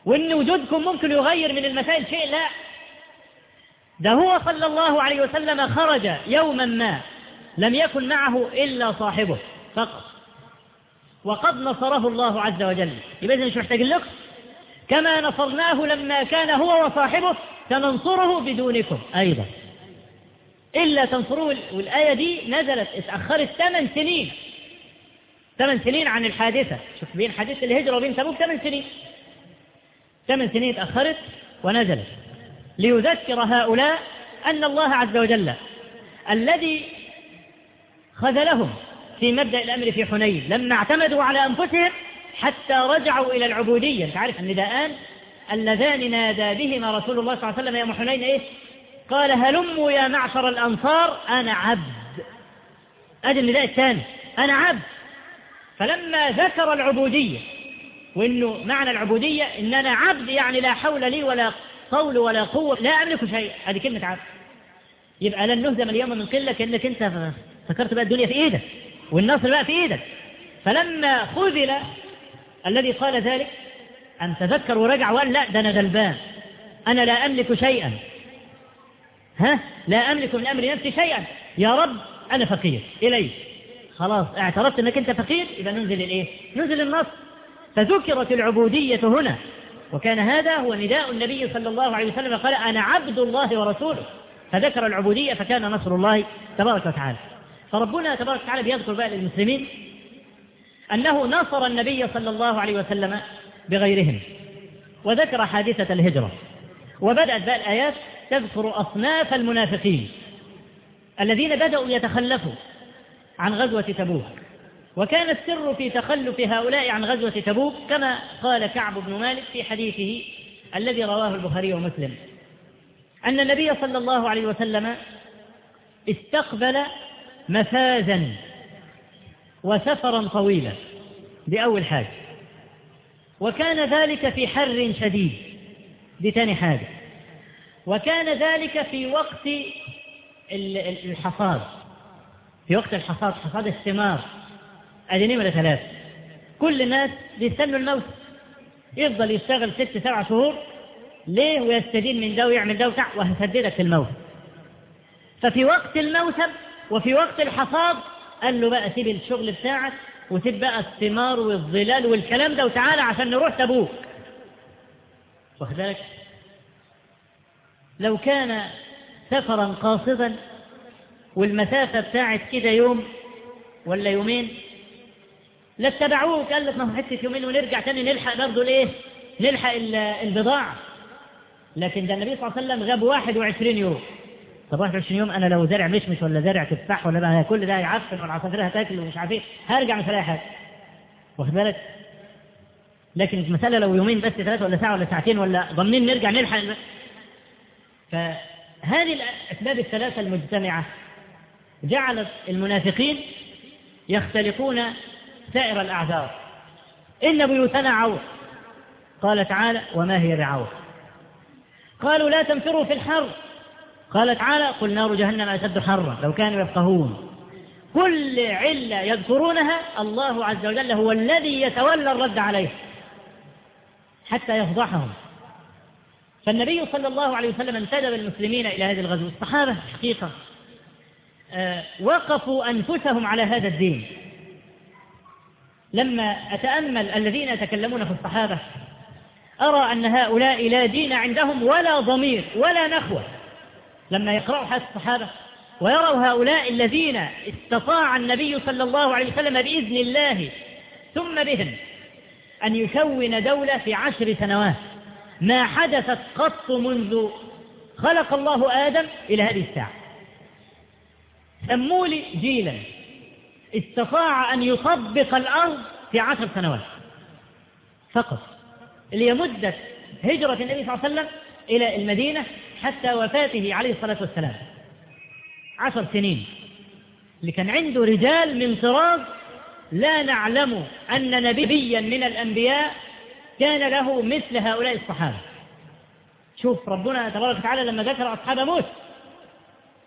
Speaker 1: وإن وجودكم ممكن يغير من المسائل شيء لا. ده هو صلى الله عليه وسلم خرج يوما ما لم يكن معه إلا صاحبه فقط. وقد نصره الله عز وجل. يبقى مش محتاجين لكم؟ كما نصرناه لما كان هو وصاحبه سننصره بدونكم أيضا. إلا تنصروه والآية دي نزلت اتأخرت ثمان سنين. ثمان سنين عن الحادثة. شوف بين حادثة الهجرة وبين تبوك ثمان سنين. ثمان سنين تأخرت ونزلت. ليذكر هؤلاء أن الله عز وجل الذي خذلهم في مبدأ الأمر في حنين لما اعتمدوا على أنفسهم حتى رجعوا إلى العبودية. أنت عارف النداءان؟ اللذان نادى بهما رسول الله صلى الله عليه وسلم يوم حنين إيه؟ قال هلموا يا معشر الأنصار أنا عبد. أدي النداء الثاني أنا عبد. فلما ذكر العبودية وإنه معنى العبودية إن أنا عبد يعني لا حول لي ولا قول ولا قوة لا أملك شيء. هذه كلمة عبد. يبقى لن نهزم اليوم من قلة كأنك أنت فكرت بقى الدنيا في إيدك والنصر بقى في إيدك. فلما خذل الذي قال ذلك أن تذكر ورجع وقال لا ده أنا غلبان. أنا لا أملك شيئا. ها؟ لا أملك من أمر نفسي شيئا. يا رب أنا فقير. إليك خلاص اعترفت أنك أنت فقير؟ يبقى ننزل الإيه؟ ننزل النص. فذكرت العبودية هنا. وكان هذا هو نداء النبي صلى الله عليه وسلم. قال أنا عبد الله ورسوله. فذكر العبودية فكان نصر الله تبارك وتعالى. فربنا تبارك وتعالى بيذكر بقى للمسلمين أنه نصر النبي صلى الله عليه وسلم بغيرهم. وذكر حادثة الهجرة. وبدأت بقى الآيات تذكر أصناف المنافقين الذين بدأوا يتخلفوا عن غزوة تبوك. وكان السر في تخلف هؤلاء عن غزوة تبوك كما قال كعب بن مالك في حديثه الذي رواه البخاري ومسلم أن النبي صلى الله عليه وسلم استقبل مفازا وسفرا طويلا دي أول حاجة وكان ذلك في حر شديد دي تاني حاجة. وكان ذلك في وقت الحصاد في وقت الحصاد حصاد الثمار. ادي نمرة ثلاثة كل الناس بيستنوا الموت. يفضل يشتغل ست سبع شهور. ليه؟ ويستدين من ده ويعمل ده وتع وهسددك في الموت. ففي وقت الموسم وفي وقت الحصاد قال له بقى سيب الشغل بتاعك وسيب بقى الثمار والظلال والكلام ده وتعالى عشان نروح تبوك. واخد بالك؟ لو كان سفرا قاصدا والمسافة بتاعت كده يوم ولا يومين لاتبعوه قال لك ما هو حتة يومين ونرجع تاني نلحق برضه الايه؟ نلحق البضاعة. لكن ده النبي صلى الله عليه وسلم غاب 21 يوم. طب 21 يوم أنا لو زارع مشمش ولا زارع تفاح ولا بقى كل ده هيعفن والعصافير هتاكل ومش عارف إيه هرجع مش هلاقي حاجة. واخد بالك؟ لكن المسألة لو يومين بس ثلاثة ولا ساعة ولا ساعتين ولا ضمنين نرجع نلحق فهذه الأسباب الثلاثة المجتمعة جعلت المنافقين يختلقون سائر الأعذار. إن بيوتنا عور. قال تعالى وما هي بعور؟ قالوا لا تنفروا في الحر. قال تعالى قل نار جهنم أشد حرا لو كانوا يفقهون. كل علة يذكرونها الله عز وجل هو الذي يتولى الرد عليه حتى يفضحهم. فالنبي صلى الله عليه وسلم انتدب المسلمين إلى هذه الغزوة الصحابة حقيقة آه، وقفوا أنفسهم على هذا الدين. لما أتأمل الذين يتكلمون في الصحابة أرى أن هؤلاء لا دين عندهم ولا ضمير ولا نخوة. لما يقرأوا حديث الصحابة ويروا هؤلاء الذين استطاع النبي صلى الله عليه وسلم بإذن الله ثم بهم أن يكون دولة في عشر سنوات. ما حدثت قط منذ خلق الله آدم إلى هذه الساعة. سموا لي جيلا. استطاع أن يطبق الأرض في عشر سنوات. فقط. اللي هي مدة هجرة النبي صلى الله عليه وسلم إلى المدينة حتى وفاته عليه الصلاة والسلام. عشر سنين. اللي كان عنده رجال من طراز لا نعلم أن نبيا من الأنبياء كان له مثل هؤلاء الصحابة. شوف ربنا تبارك وتعالى لما ذكر أصحاب موسى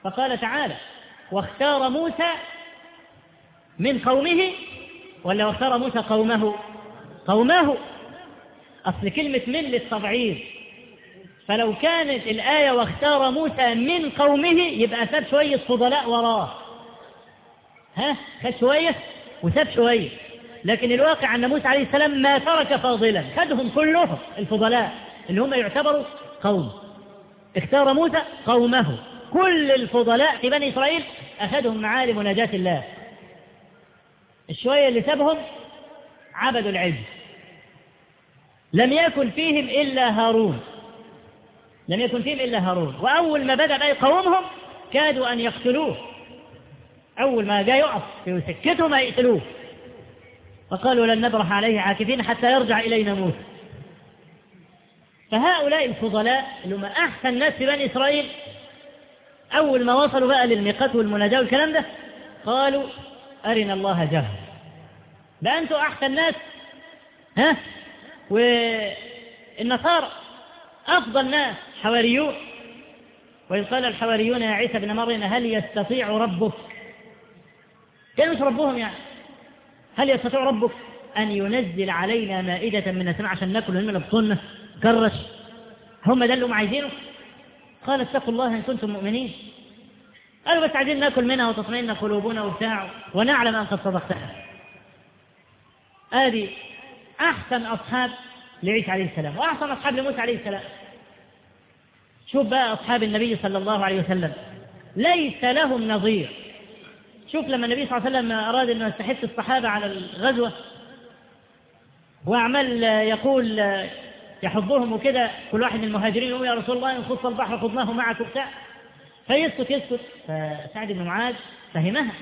Speaker 1: فقال تعالى واختار موسى من قومه ولا واختار موسى قومه؟ قومه؟ أصل كلمة من للتبعيض فلو كانت الآية واختار موسى من قومه يبقى ساب شوية فضلاء وراه. ها؟ خد شوية وساب شوية. لكن الواقع أن موسى عليه السلام ما ترك فاضلا. خدهم كلهم الفضلاء اللي هم يعتبروا قوم. اختار موسى قومه. كل الفضلاء في بني إسرائيل أخذهم معالم مناجاة الله. الشوية اللي سابهم عبدوا العز. لم يكن فيهم إلا هارون. لم يكن فيهم إلا هارون. وأول ما بدأ يقاومهم كادوا أن يقتلوه. أول ما جاء يقف في سكتهم يقتلوه. فقالوا لن نبرح عليه عاكفين حتى يرجع إلينا موسى فهؤلاء الفضلاء اللي هم أحسن ناس في بني إسرائيل أول ما وصلوا بقى للميقات والمناجاة والكلام ده قالوا أرنا الله جهر بقى أنتوا أحسن ناس ها؟ والنصارى أفضل ناس حواريون. وإذ قال الحواريون يا عيسى ابن مريم هل يستطيع ربك؟ كانوا مش ربهم يعني. هل يستطيع ربك أن ينزل علينا مائدة من السماء عشان ناكل من بطوننا كرش. هم ده اللي هم عايزينه؟ قال اتقوا الله إن كنتم مؤمنين. قالوا بس عايزين ناكل منها وتطمئن قلوبنا وبتاع ونعلم أن قد صدقتها. هذه أحسن أصحاب لعيسى عليه السلام وأحسن أصحاب لموسى عليه السلام. شوف بقى أصحاب النبي صلى الله عليه وسلم ليس لهم نظير. شوف لما النبي صلى الله عليه وسلم أراد أن يستحث الصحابة على الغزوة وأعمل يقول يحضهم وكده كل واحد من المهاجرين يقول يا رسول الله إن خص البحر خضناه معك وبتاع. فيسكت يسكت. فسعد بن معاذ فهمها.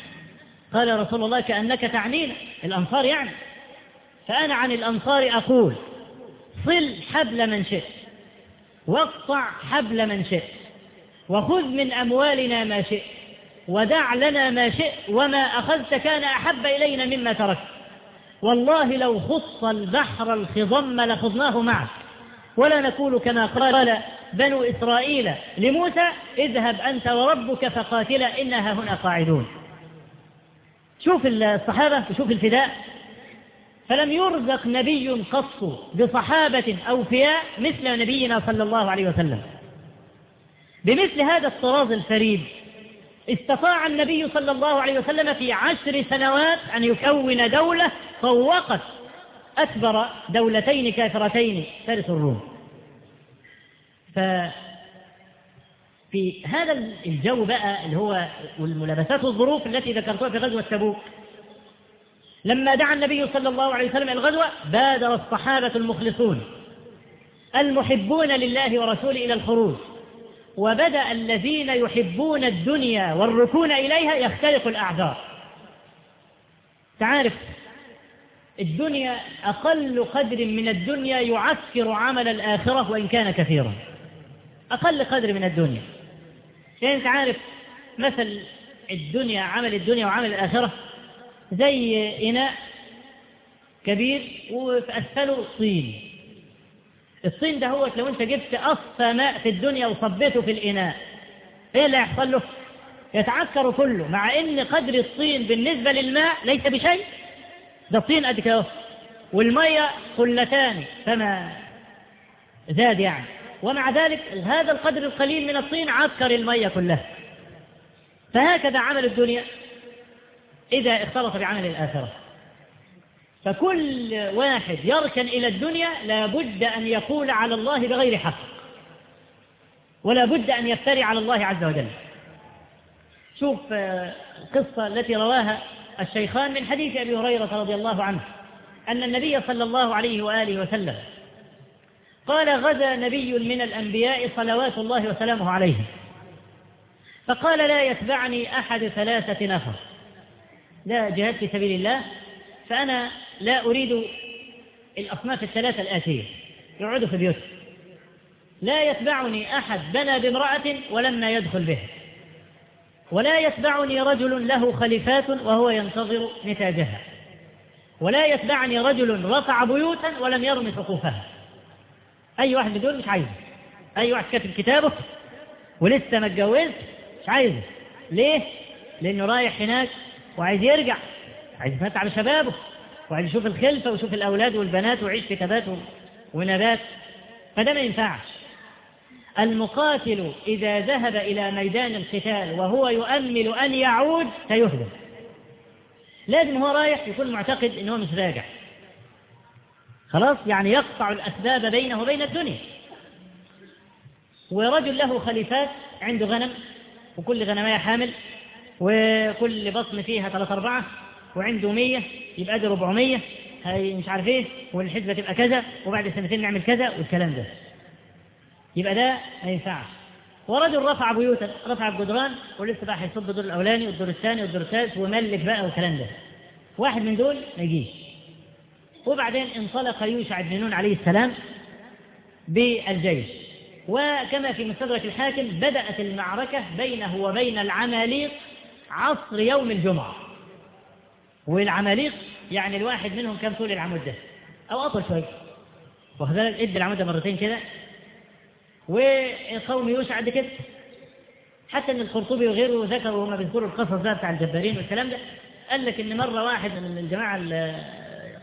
Speaker 1: قال يا رسول الله كأنك تعنينا. الأنصار يعني. فأنا عن الأنصار أقول صل حبل من شئت واقطع حبل من شئت وخذ من أموالنا ما شئت. ودع لنا ما شئت وما أخذت كان أحب إلينا مما تركت. والله لو خص البحر الخضم لخضناه معك. ولا نقول كما قال بنو إسرائيل لموسى اذهب أنت وربك فقاتلا إنها هنا قاعدون. شوف الصحابة وشوف الفداء. فلم يرزق نبي قط بصحابة أوفياء مثل نبينا صلى الله عليه وسلم. بمثل هذا الطراز الفريد استطاع النبي صلى الله عليه وسلم في عشر سنوات أن يكون دولة فوقت أكبر دولتين كافرتين فارس الروم. ففي هذا الجو بقى اللي هو والملابسات والظروف التي ذكرتها في غزوة تبوك. لما دعا النبي صلى الله عليه وسلم الغزوة بادر الصحابة المخلصون المحبون لله ورسوله إلى الخروج. وبدأ الذين يحبون الدنيا والركون إليها يختلق الأعذار. تعرف الدنيا أقل قدر من الدنيا يعسكر عمل الآخرة وإن كان كثيرا. أقل قدر من الدنيا. يعني أنت عارف مثل الدنيا عمل الدنيا وعمل الآخرة زي إناء كبير وفي أسفله طين. الطين ده هو لو أنت جبت أصفى ماء في الدنيا وصبيته في الإناء إيه اللي هيحصل له؟ يتعكر كله مع إن قدر الطين بالنسبة للماء ليس بشيء. ده الطين قد كده والمية قلتان فما زاد يعني. ومع ذلك هذا القدر القليل من الطين عكر المية كلها. فهكذا عمل الدنيا. إذا اختلط بعمل الآخرة. فكل واحد يركن إلى الدنيا لا بد أن يقول على الله بغير حق. ولا بد أن يفتري على الله عز وجل. شوف القصة التي رواها الشيخان من حديث أبي هريرة رضي الله عنه أن النبي صلى الله عليه وآله وسلم قال غزا نبي من الأنبياء صلوات الله وسلامه عليه. فقال لا يتبعني أحد ثلاثة نفر. لا جهاد في سبيل الله. فأنا لا أريد الأصناف الثلاثة الآتية. يقعدوا في بيوتهم لا يتبعني أحد بنى بامرأة ولما يدخل به ولا يتبعني رجل له خليفات وهو ينتظر نتاجها. ولا يتبعني رجل رفع بيوتا ولم يرم سقوفها. أي واحد من دول مش عايزه. أي واحد كاتب كتابه ولسه ما اتجوزش
Speaker 2: مش عايزه. ليه؟ لأنه رايح هناك وعايز يرجع. عايز يفتح على شبابه وعايز يشوف الخلفة ويشوف الأولاد والبنات ويعيش في تبات ونبات. فده ما ينفعش. المقاتل إذا ذهب إلى ميدان القتال وهو يؤمل أن يعود سيهزم لازم هو رايح يكون معتقد أنه مش راجع. خلاص؟ يعني يقطع الأسباب بينه وبين الدنيا. ورجل له خليفات عنده غنم وكل غنمية حامل وكل بطن فيها ثلاثة أربعة. وعنده مية يبقى دي 400 هي مش عارف إيه والحسبة تبقى كذا وبعد سنتين نعمل كذا والكلام ده. يبقى ده ما ينفعش. ورجل رفع بيوتا رفع الجدران ولسه بقى هيصب الدور الأولاني والدور الثاني والدور الثالث وملك بقى والكلام ده. واحد من دول ما يجيش. وبعدين انطلق يوشع بن نون عليه السلام بالجيش. وكما في مستدرك الحاكم بدأت المعركة بينه وبين العماليق عصر يوم الجمعة. والعماليق يعني الواحد منهم كم طول العمود ده؟ أو أطول شوية واخد بالك ادي العمود ده مرتين كده. وقوم يوشع قد كده. حتى إن القرطبي وغيره ذكروا وهم بيذكروا القصص ده بتاع الجبارين والكلام ده قال لك إن مرة واحد من الجماعة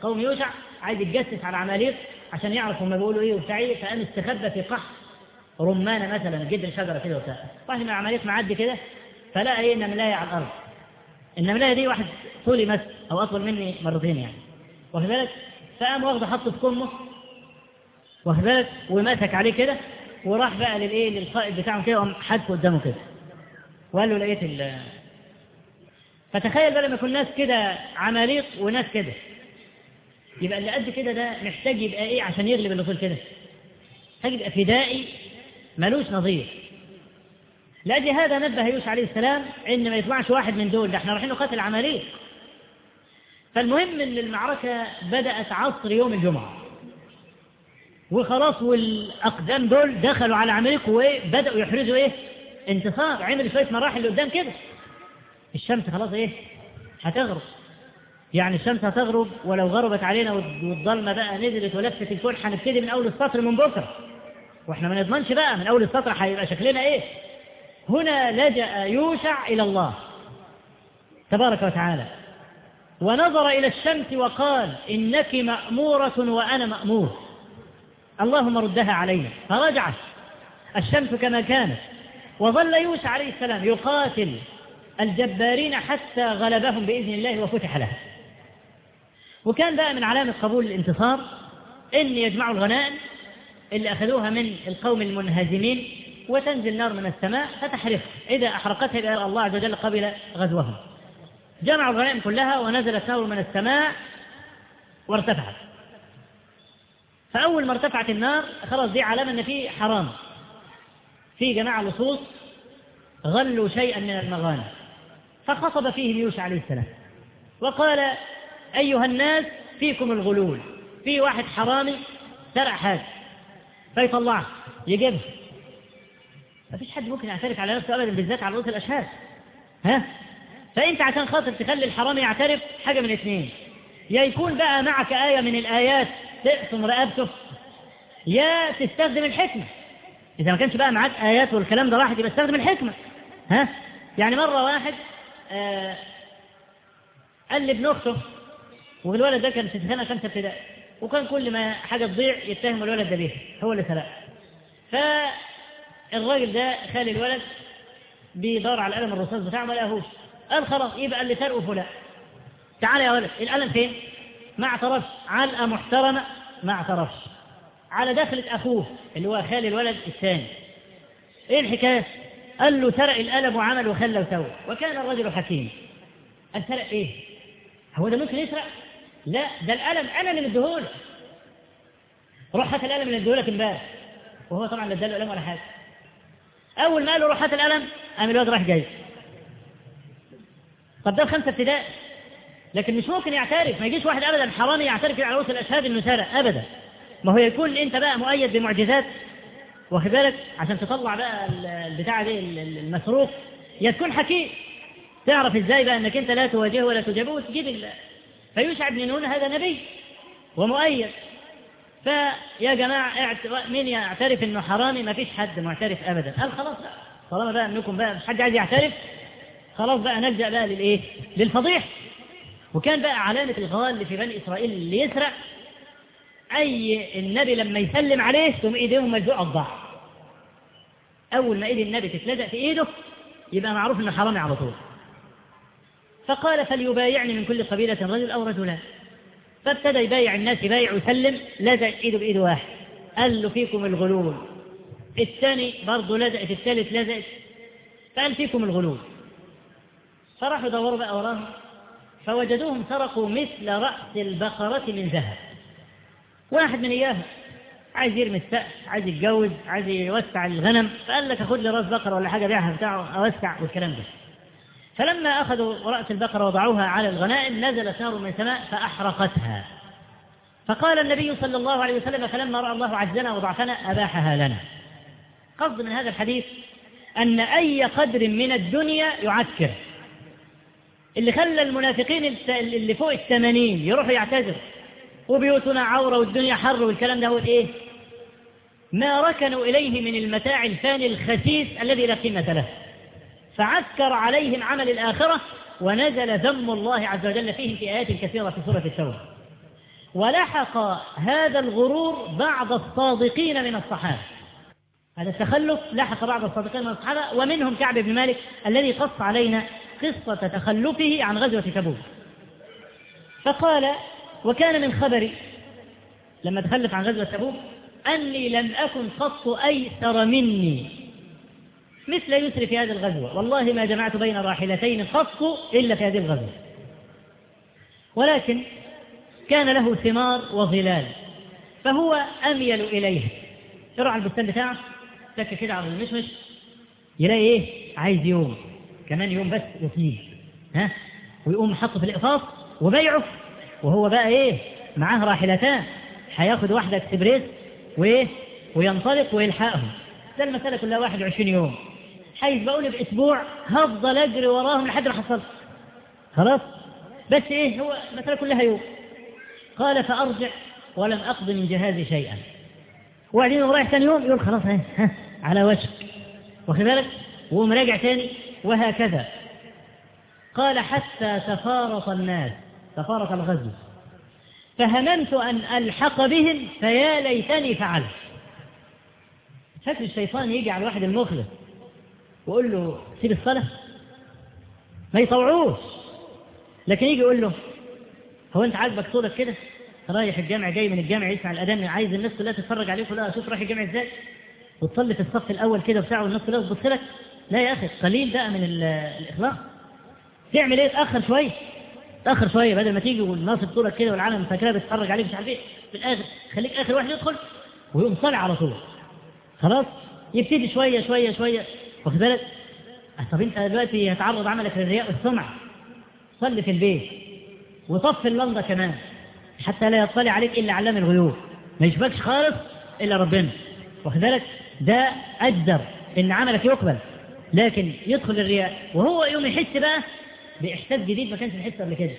Speaker 2: قوم يوشع عايز يتجسس على عماليق عشان يعرف هم بيقولوا إيه وبتاع إيه فقام استخبى في قحط رمانه مثلا جد شجرة كده وبتاع. واحد من العماليق معدي كده فلقى إيه نملايه على الأرض. النملايه دي واحد طولي مثلا أو أطول مني مرتين يعني. واخد بالك؟ فقام واخده حطه في كمه. واخد بالك؟ ومسك عليه كده وراح بقى للإيه؟ للقائد بتاعهم كده وقام حدفه قدامه كده. وقال له لقيت ال فتخيل بقى لما يكون ناس كده عماليق وناس كده. يبقى اللي قد كده ده محتاج يبقى إيه؟ عشان يغلب اللي طول كده. محتاج يبقى فدائي ملوش نظير. لأجل هذا نبه يوسف عليه السلام ان ما يطلعش واحد من دول ده إحنا رايحين نقاتل عماليق فالمهم إن المعركة بدأت عصر يوم الجمعة. وخلاص والأقدام دول دخلوا على عماليق وبدأوا يحرزوا إيه؟ انتصار. عمل شوية مراحل لقدام كده. الشمس خلاص إيه؟ هتغرب. يعني الشمس هتغرب ولو غربت علينا والظلمه بقى نزلت ولفت الكون هنبتدي من أول السطر من بكرة. وإحنا ما نضمنش بقى من أول السطر هيبقى شكلنا إيه؟ هنا لجأ يوشع إلى الله تبارك وتعالى. ونظر إلى الشمس وقال إنك مأمورة وأنا مأمور. اللهم ردها علينا. فرجعت الشمس كما كانت. وظل يوسع عليه السلام يقاتل الجبارين حتى غلبهم بإذن الله وفتح له. وكان بقى من علامة قبول الانتصار إن يجمعوا الغنائم اللي أخذوها من القوم المنهزمين وتنزل نار من السماء فتحرقها إذا أحرقتها إلى الله عز وجل قبل غزوهم جمعوا الغنائم كلها ونزلت نار من السماء وارتفعت. فأول ما ارتفعت النار خلاص دي علامة أن في حرام. في جماعة لصوص غلوا شيئا من المغانم. فخطب فيهم يوسف عليه السلام. وقال أيها الناس فيكم الغلول. في واحد حرامي سرق حاجة. فيطلعها يجيبها ما فيش حد ممكن يعترف على نفسه أبدا بالذات على رؤوس الأشهاد ها؟ فأنت عشان خاطر تخلي الحرامي يعترف حاجة من اثنين يا يكون بقى معك آية من الآيات تقسم رقبته. يا تستخدم الحكمة. إذا ما كانش بقى معاك آيات والكلام ده واحد يبقى استخدم الحكمة. ها؟ يعني مرة واحد آه قال لابن أخته والولد ده كان في سنة خمسة ابتدائي وكان كل ما حاجة تضيع يتهم الولد ده بيها هو اللي سرقها. فالراجل ده خالي الولد بيدور على القلم الرصاص بتاعه ما لقاهوش قال خلاص يبقى اللي سرقه فلان. تعال يا ولد القلم فين؟ ما اعترفش. علقة محترمة ما اعترفش. على دخلة أخوه اللي هو خالي الولد الثاني. إيه الحكاية؟ قال له سرق القلم وعمل وخلى وسوى. وكان الرجل حكيم. قال سرق إيه؟ هو ده ممكن يسرق؟ لا ده القلم أنا اللي مديهوله. روح هات القلم اللي مديهولك امبارح. وهو طبعا لا اداله قلم ولا حاجة. أول ما قال له روح هات القلم قام الواد راح جاي. طب ده في خمسة ابتدائي لكن مش ممكن يعترف ما يجيش واحد ابدا حرامي يعترف على رؤوس الأشهاد انه سرق ابدا. ما هو يكون أنت بقى مؤيد بمعجزات واخد بالك؟ عشان تطلع بقى البتاع دي المسروق يا تكون حكيم. تعرف إزاي بقى إنك أنت لا تواجهه ولا تجابه وتجيب ال... فيوشع بن نون هذا نبي ومؤيد. فيا جماعة مين يعترف إنه حرامي؟ ما فيش حد معترف ابدا. قال خلاص طالما بقى إنكم بقى مش حد عايز يعترف خلاص بقى نلجأ بقى للإيه؟ للفضيح. وكان بقى علامة الغال في بني إسرائيل اللي يسرع أي النبي لما يسلم عليه تقوم إيديهم ملزوقة الضعف أول ما إيد النبي تتلزق في إيده يبقى معروف إنه حرامي على طول. فقال فليبايعني من كل قبيلة رجل أو رجلان. فابتدى يبايع الناس يبايع ويسلم لزق إيده بإيد واحد. قال له فيكم الغلول. الثاني برضه لزقت الثالث لزقت فقال فيكم الغلول. فراحوا يدوروا بقى وراهم. فوجدوهم سرقوا مثل رأس البقرة من ذهب. واحد من إياها عايز يرمي السقف عايز يتجوز عايز يوسع الغنم. فقال لك خد لي راس بقرة ولا حاجة بيعها بتاعه أوسع والكلام ده. فلما أخذوا رأس البقرة وضعوها على الغنائم نزلت نار من السماء فأحرقتها. فقال النبي صلى الله عليه وسلم فلما رأى الله عجزنا وضعفنا أباحها لنا. قصد من هذا الحديث أن أي قدر من الدنيا يعكر. اللي خلى المنافقين اللي فوق الثمانين يروحوا يعتذروا. وبيوتنا عورة والدنيا حر والكلام ده هو إيه؟ ما ركنوا إليه من المتاع الفاني الخسيس الذي لا قيمة له. فعسكر عليهم عمل الآخرة ونزل ذم الله عز وجل فيهم في آيات كثيرة في سورة التوبة. ولحق هذا الغرور بعض الصادقين من الصحابة. هذا التخلف لحق بعض الصادقين من الصحابة ومنهم كعب بن مالك الذي قص علينا قصة تخلفه عن غزوة تبوك. فقال وكان من خبري لما تخلف عن غزوة تبوك أني لم أكن قط أيسر مني. مثل يسر في هذه الغزوة. والله ما جمعت بين راحلتين قط إلا في هذه الغزوة. ولكن كان له ثمار وظلال فهو أميل إليها يروح على البستان بتاعه تك كده على المشمش يلاقي إيه؟ عايز يوم. كمان يوم بس يصيب ها؟ ويقوم حطه في الإقفاص وبيعه. وهو بقى إيه؟ معاه راحلتان. هياخد واحدة إكسبريس وإيه؟ وينطلق ويلحقهم. ده المسألة كلها 21 يوم. هيسبقوني بأسبوع هفضل أجري وراهم لحد ما حصلت. خلاص؟ بس إيه؟ هو المسألة كلها يوم. قال فأرجع ولم أقض من جهازي شيئا. وبعدين رايح ثاني يوم يقول خلاص ها على وشك. واخد بالك؟ وقوم راجع ثاني وهكذا. قال حتى تفارط الناس تفارط الغزو. فهممت أن ألحق بهم فيا ليتني فعلت. فاكر الشيطان يجي على الواحد المخلص. ويقول له سيب الصلاة. ما يطوعوش. لكن يجي يقول له هو أنت عاجبك صوتك كده؟ رايح الجامع جاي من الجامع يسمع الأذان عايز الناس كلها تتفرج عليك ولا شوف رايح الجامع إزاي؟ وتصلي في الصف الأول كده بساعه والناس كلها تبص لك؟ لا يا أخي قليل بقى من الإخلاص. تعمل إيه؟ تأخر شوية. تأخر شوية بدل ما تيجي والناس بتقولك كده والعالم فاكرها بتتفرج عليك مش عارف إيه. في الآخر خليك آخر واحد يدخل ويقوم صالع على طول. خلاص؟ يبتدي شوية شوية شوية. واخد بالك؟ طب أنت دلوقتي هتعرض عملك للرياء والسمعه صلي في البيت. وطفي اللمضه كمان. حتى لا يطلع عليك إلا علام الغيوب. ما يشبكش خالص إلا ربنا. واخد بالك؟ ده أجدر إن عملك يقبل. لكن يدخل الرياء وهو يوم يحس بقى بإحساس جديد ما كانش يحس قبل كده.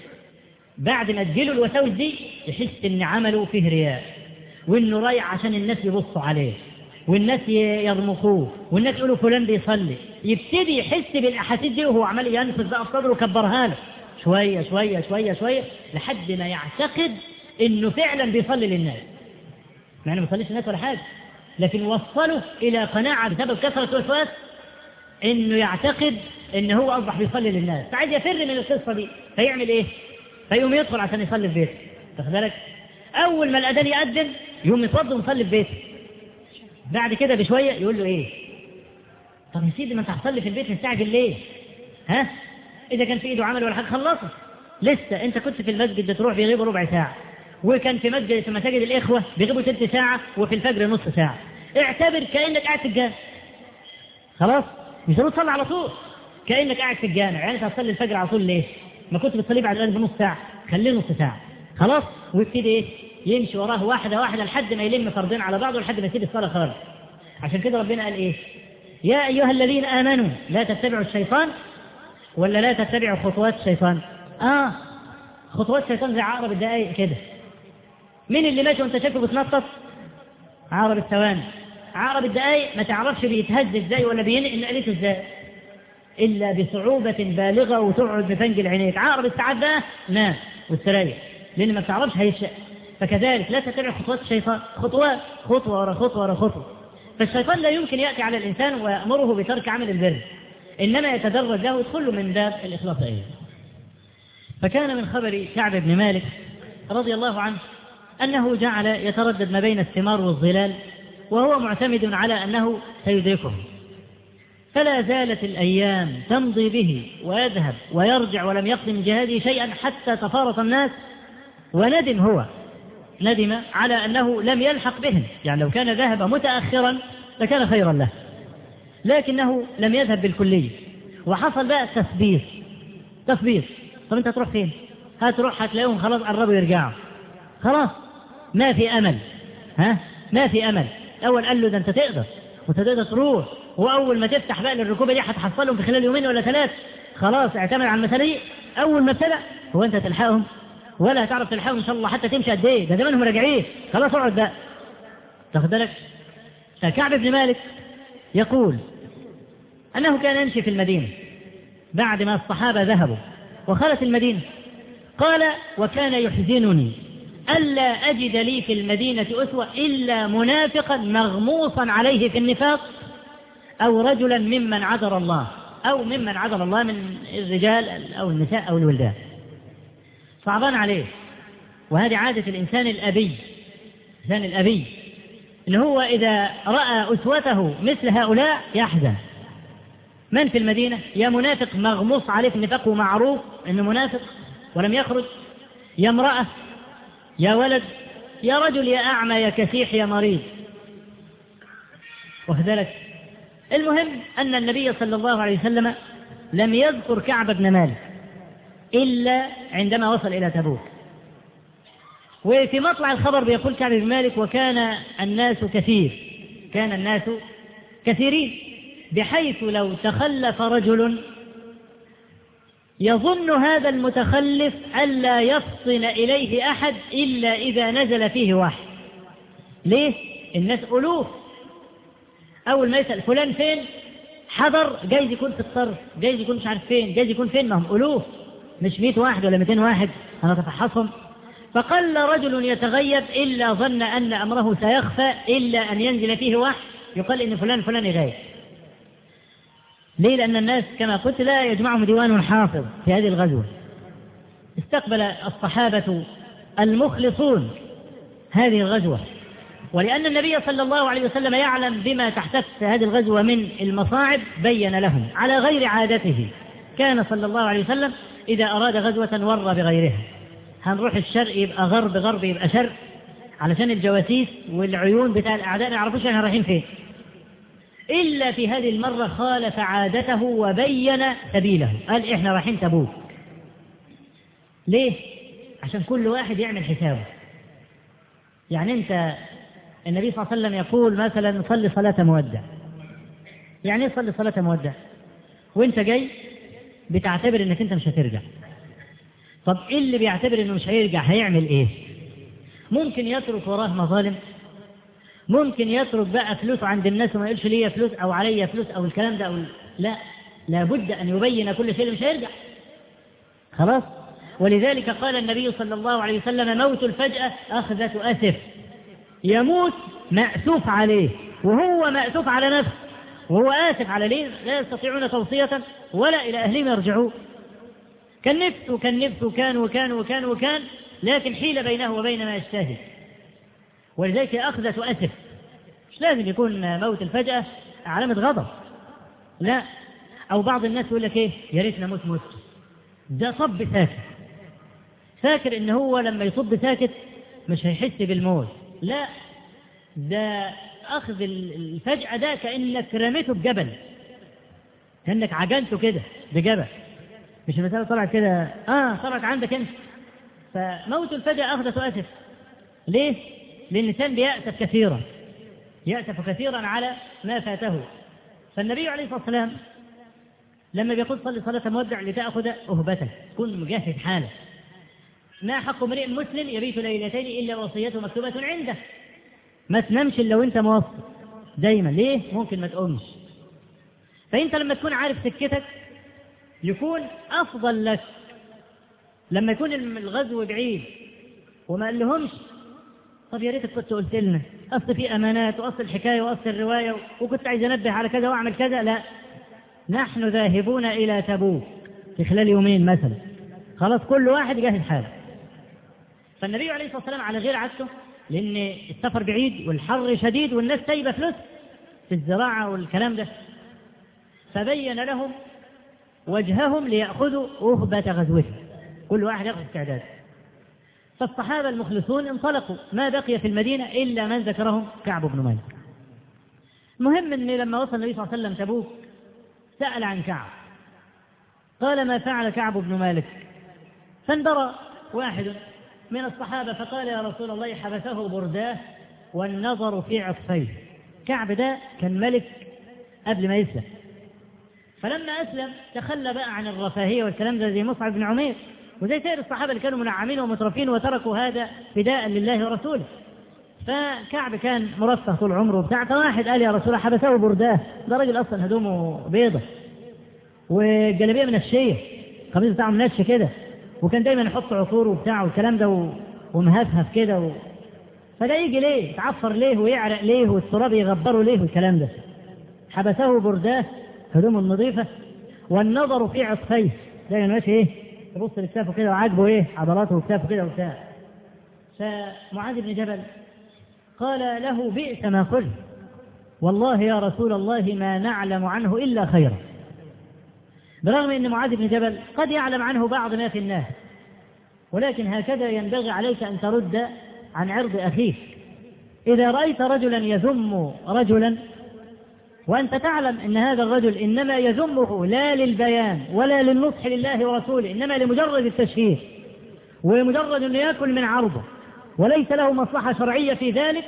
Speaker 2: بعد ما تجيله الوساوس دي يحس إن عمله فيه رياء. وإنه رايح عشان الناس يبصوا عليه. والناس يرمقوه والناس يقولوا فلان بيصلي. يبتدي يحس بالأحاسيس دي وهو عمال ينفذ بقى في صدره وكبرها له. شوية شوية شوية شوية لحد ما يعتقد إنه فعلا بيصلي للناس. مع إنه ما بيصليش للناس ولا حاجة. لكن وصله إلى قناعة بسبب كثرة الوسواس إنه يعتقد إن هو أصبح بيصلي للناس. فعايز يفر من القصة دي. فيعمل إيه؟ فيقوم يدخل عشان يصلي في بيته. واخد بالك؟ أول ما الأذان يأذن يقوم يتوضى ويصلي في بيته. بعد كده بشوية يقول له إيه؟ طب يا سيدي ما أنت هتصلي في البيت مستعجل ليه؟ ها؟ إذا كان في إيده عمل ولا حاجة خلصه لسه أنت كنت في المسجد بتروح بيغيبوا ربع ساعة وكان في مسجد في مساجد الإخوة بيغيبوا ثلث ساعة وفي الفجر نص ساعة اعتبر كأنك قاعد في الجامع خلاص مش هتروح تصلي على طول كأنك قاعد في الجامع يعني أنت هتصلي الفجر على طول ليه؟ ما كنت بتصلي بعد الاذان بنص ساعة خليه نص ساعة خلاص ويبتدي إيه؟ يمشي وراه واحدة واحدة لحد ما يلم فردين على بعض ولحد ما يسيب الصلاة خالص عشان كده ربنا قال إيه؟ يا أيها الذين آمنوا لا تتبعوا الشيطان ولا لا تتبعوا خطوات الشيطان؟ آه خطوات الشيطان زي عقرب الدقايق كده. مين اللي ماشي وانت شايفه بتنطط؟ عقرب الثواني. عقرب الدقايق ما تعرفش بيتهز إزاي ولا بينقل نقلته إزاي. إلا بصعوبة بالغة وتقعد مفنجل عينيك عقرب الساعات ده نام. واستريح لأن ما بتعرفش هيشاء فكذلك لا تتبع خطوات الشيطان. خطوات خطوة ورا خطوة ورا خطوة. فالشيطان لا يمكن يأتي على الإنسان ويأمره بترك عمل البر. إنما يتدرج له يدخل من باب الإخلاص أيضا. فكان من خبر كعب بن مالك رضي الله عنه أنه جعل يتردد ما بين الثمار والظلال وهو معتمد على أنه سيدركه. فلا زالت الأيام تمضي به ويذهب ويرجع ولم يقضي من جهاده شيئا حتى تفارق الناس. وندم هو ندم على أنه لم يلحق بهم. يعني لو كان ذهب متاخرا لكان خيرا له. لكنه لم يذهب بالكلية. وحصل بقى تثبيت تثبيت. طب أنت تروح فين؟ هتروح هتلاقيهم خلاص قربوا يرجعوا. خلاص. ما في أمل. ها؟ ما في أمل. اول قال له ده أنت تقدر. وأنت تقدر تروح. وأول ما تفتح بقى للركوبه دي هتحصلهم في خلال يومين ولا ثلاث. خلاص اعتمد على المسألة دي أول ما ابتدى هو أنت تلحقهم. ولا هتعرف تلحقهم إن شاء الله حتى تمشي قد إيه؟ ده زمانهم راجعين. خلاص اقعد بقى. تاخد بالك؟ كعب بن مالك يقول أنه كان يمشي في المدينة بعد ما الصحابة ذهبوا. وخلت المدينة. قال وكان يحزنني ألا أجد لي في المدينة أسوة إلا منافقا مغموصا عليه في النفاق أو رجلا ممن عذر الله أو ممن عذر الله من الرجال أو النساء أو الولدان. صعبان عليه. وهذه عادة الإنسان الأبي الإنسان الأبي إن هو إذا رأى أسوته مثل هؤلاء يحزن. من في المدينة؟ يا منافق مغموص عليه في النفاق ومعروف إنه منافق ولم يخرج. يا امرأة يا ولد يا رجل يا أعمى يا كسيح يا مريض. وكذلك المهم أن النبي صلى الله عليه وسلم لم يذكر كعب بن مالك. إلا عندما وصل إلى تبوك. وفي مطلع الخبر بيقول كعب بن مالك وكان الناس كثير كان الناس كثيرين بحيث لو تخلف رجل يظن هذا المتخلف ألا يفطن إليه أحد إلا إذا نزل فيه واحد ليه؟ الناس ألوف. أول ما يسأل فلان فين؟ حضر جايز يكون في الطرف جايز يكون مش عارف فين جايز يكون فين؟ ما هم ألوف. مش 100 واحد ولا 200 واحد؟ أنا أتفحصهم. فقل رجل يتغيب إلا ظن أن أمره سيخفى إلا أن ينزل فيه واحد يقال إن فلان فلان غايب ليه؟ لأن الناس كما قلت لا يجمعهم ديوان حافظ في هذه الغزوة. استقبل الصحابة المخلصون هذه الغزوة. ولأن النبي صلى الله عليه وسلم يعلم بما تحتف هذه الغزوة من المصاعب بين لهم على غير عادته. كان صلى الله عليه وسلم إذا أراد غزوة ور بغيرها. هنروح الشرق يبقى غرب غرب يبقى شرق علشان الجواسيس والعيون بتاع الأعداء ما يعرفوش إحنا رايحين فين. إلا في هذه المرة خالف عادته وبين سبيله. قال إحنا رايحين تبوك. ليه؟ عشان كل واحد يعمل حسابه. يعني أنت النبي صلى الله عليه وسلم يقول مثلا صلي صلاة مودع. يعني إيه صلي صلاة مودع؟ وأنت جاي بتعتبر إنك أنت مش هترجع. طب إيه اللي بيعتبر إنه مش هيرجع؟ هيعمل إيه؟ ممكن يترك وراه مظالم. ممكن يترك بقى فلوس عند الناس وما يقولش ليا فلوس أو عليا فلوس أو الكلام ده أو لا. لابد أن يبين كل شيء مش هيرجع. خلاص؟ ولذلك قال النبي صلى الله عليه وسلم موت الفجأة أخذة أسف. يموت مأسوف عليه وهو مأسوف على نفسه. وهو آسف على ليه لا يستطيعون توصية ولا إلى أهلهم يرجعون. كان نفسه كان نفسه كان وكان وكان وكان لكن حيل بينه وبين ما يشتهي. ولذلك أخذة أسف مش لازم يكون موت الفجأة علامة غضب. لا. أو بعض الناس يقول لك إيه؟ يا ريت نموت موت ده صب ساكت. فاكر إن هو لما يصب ساكت مش هيحس بالموت. لا. ده أخذ الفجأة ده كأنك رميته بجبل. كأنك عجنته كده بجبل. مش المسألة طلعت كده؟ آه طلعت عندك أنت. فموت الفجأة أخذة أسف ليه؟ لأن الإنسان بيأسف كثيرا. يأسف كثيرا على ما فاته. فالنبي عليه الصلاة والسلام لما بيقول صلي صلاة مودع لتأخذ أهبته كن مجهز حالك. ما حق امرئ مسلم يبيت ليلتين إلا وصيته مكتوبة عنده. ما تنامش إلا وأنت موصي دايما. ليه؟ ممكن ما تقومش. فأنت لما تكون عارف سكتك يكون أفضل لك. لما يكون الغزو بعيد. وما قال لهمش طب يا ريتك كنت قلت لنا. أصل في أمانات وأصل الحكاية وأصل الرواية وكنت عايز أنبه على كذا وأعمل كذا. لا. نحن ذاهبون إلى تبوك. في خلال يومين مثلا. خلاص كل واحد يجهز حاله. فالنبي عليه الصلاة والسلام على غير عادته لأن السفر بعيد والحر شديد والناس سايبة فلوس في الزراعة والكلام ده. فبين لهم وجههم ليأخذوا أهبة غزوته كل واحد يأخذ استعداد. فالصحابة المخلصون انطلقوا. ما بقي في المدينة إلا من ذكرهم كعب بن مالك. المهم أن لما وصل النبي صلى الله عليه وسلم تبوك سأل عن كعب. قال ما فعل كعب بن مالك؟ فانبرى واحد من الصحابة فقال يا رسول الله حبسه برداه والنظر في عطفيه. كعب ده كان ملك قبل ما يسلم. فلما أسلم تخلى بقى عن الرفاهية والكلام ده زي مصعب بن عمير. وزي سائر الصحابة اللي كانوا منعمين ومترفين وتركوا هذا فداء لله ورسوله. فكعب كان مرفه طول عمره وبتاع فواحد قال يا رسول الله حبسه برداه. ده راجل أصلا هدومه بيضة. والجلابيه من الشيء القميص بتاعه منش كده. وكان دايما يحط عطور وبتاع والكلام ده. ومهفهف كده و... فده يجي ليه؟ يتعفر ليه ويعرق ليه والتراب يغبره ليه والكلام ده؟ حبسه برداه هدومه النظيفة والنظر في عطفيه دايما ماشي إيه؟ يبص لكتافه كده وعاجبه إيه؟ عضلاته وكتافه كده وبتاع. فمعاذ بن جبل قال له بئس ما قلت. والله يا رسول الله ما نعلم عنه إلا خيرا. برغم أن معاذ بن جبل قد يعلم عنه بعض ما في الناس ولكن هكذا ينبغي عليك أن ترد عن عرض أخيك. إذا رأيت رجلا يذم رجلا وأنت تعلم أن هذا الرجل إنما يذمه لا للبيان ولا للنصح لله ورسوله إنما لمجرد التشهير ولمجرد أنه يأكل من عرضه وليس له مصلحة شرعية في ذلك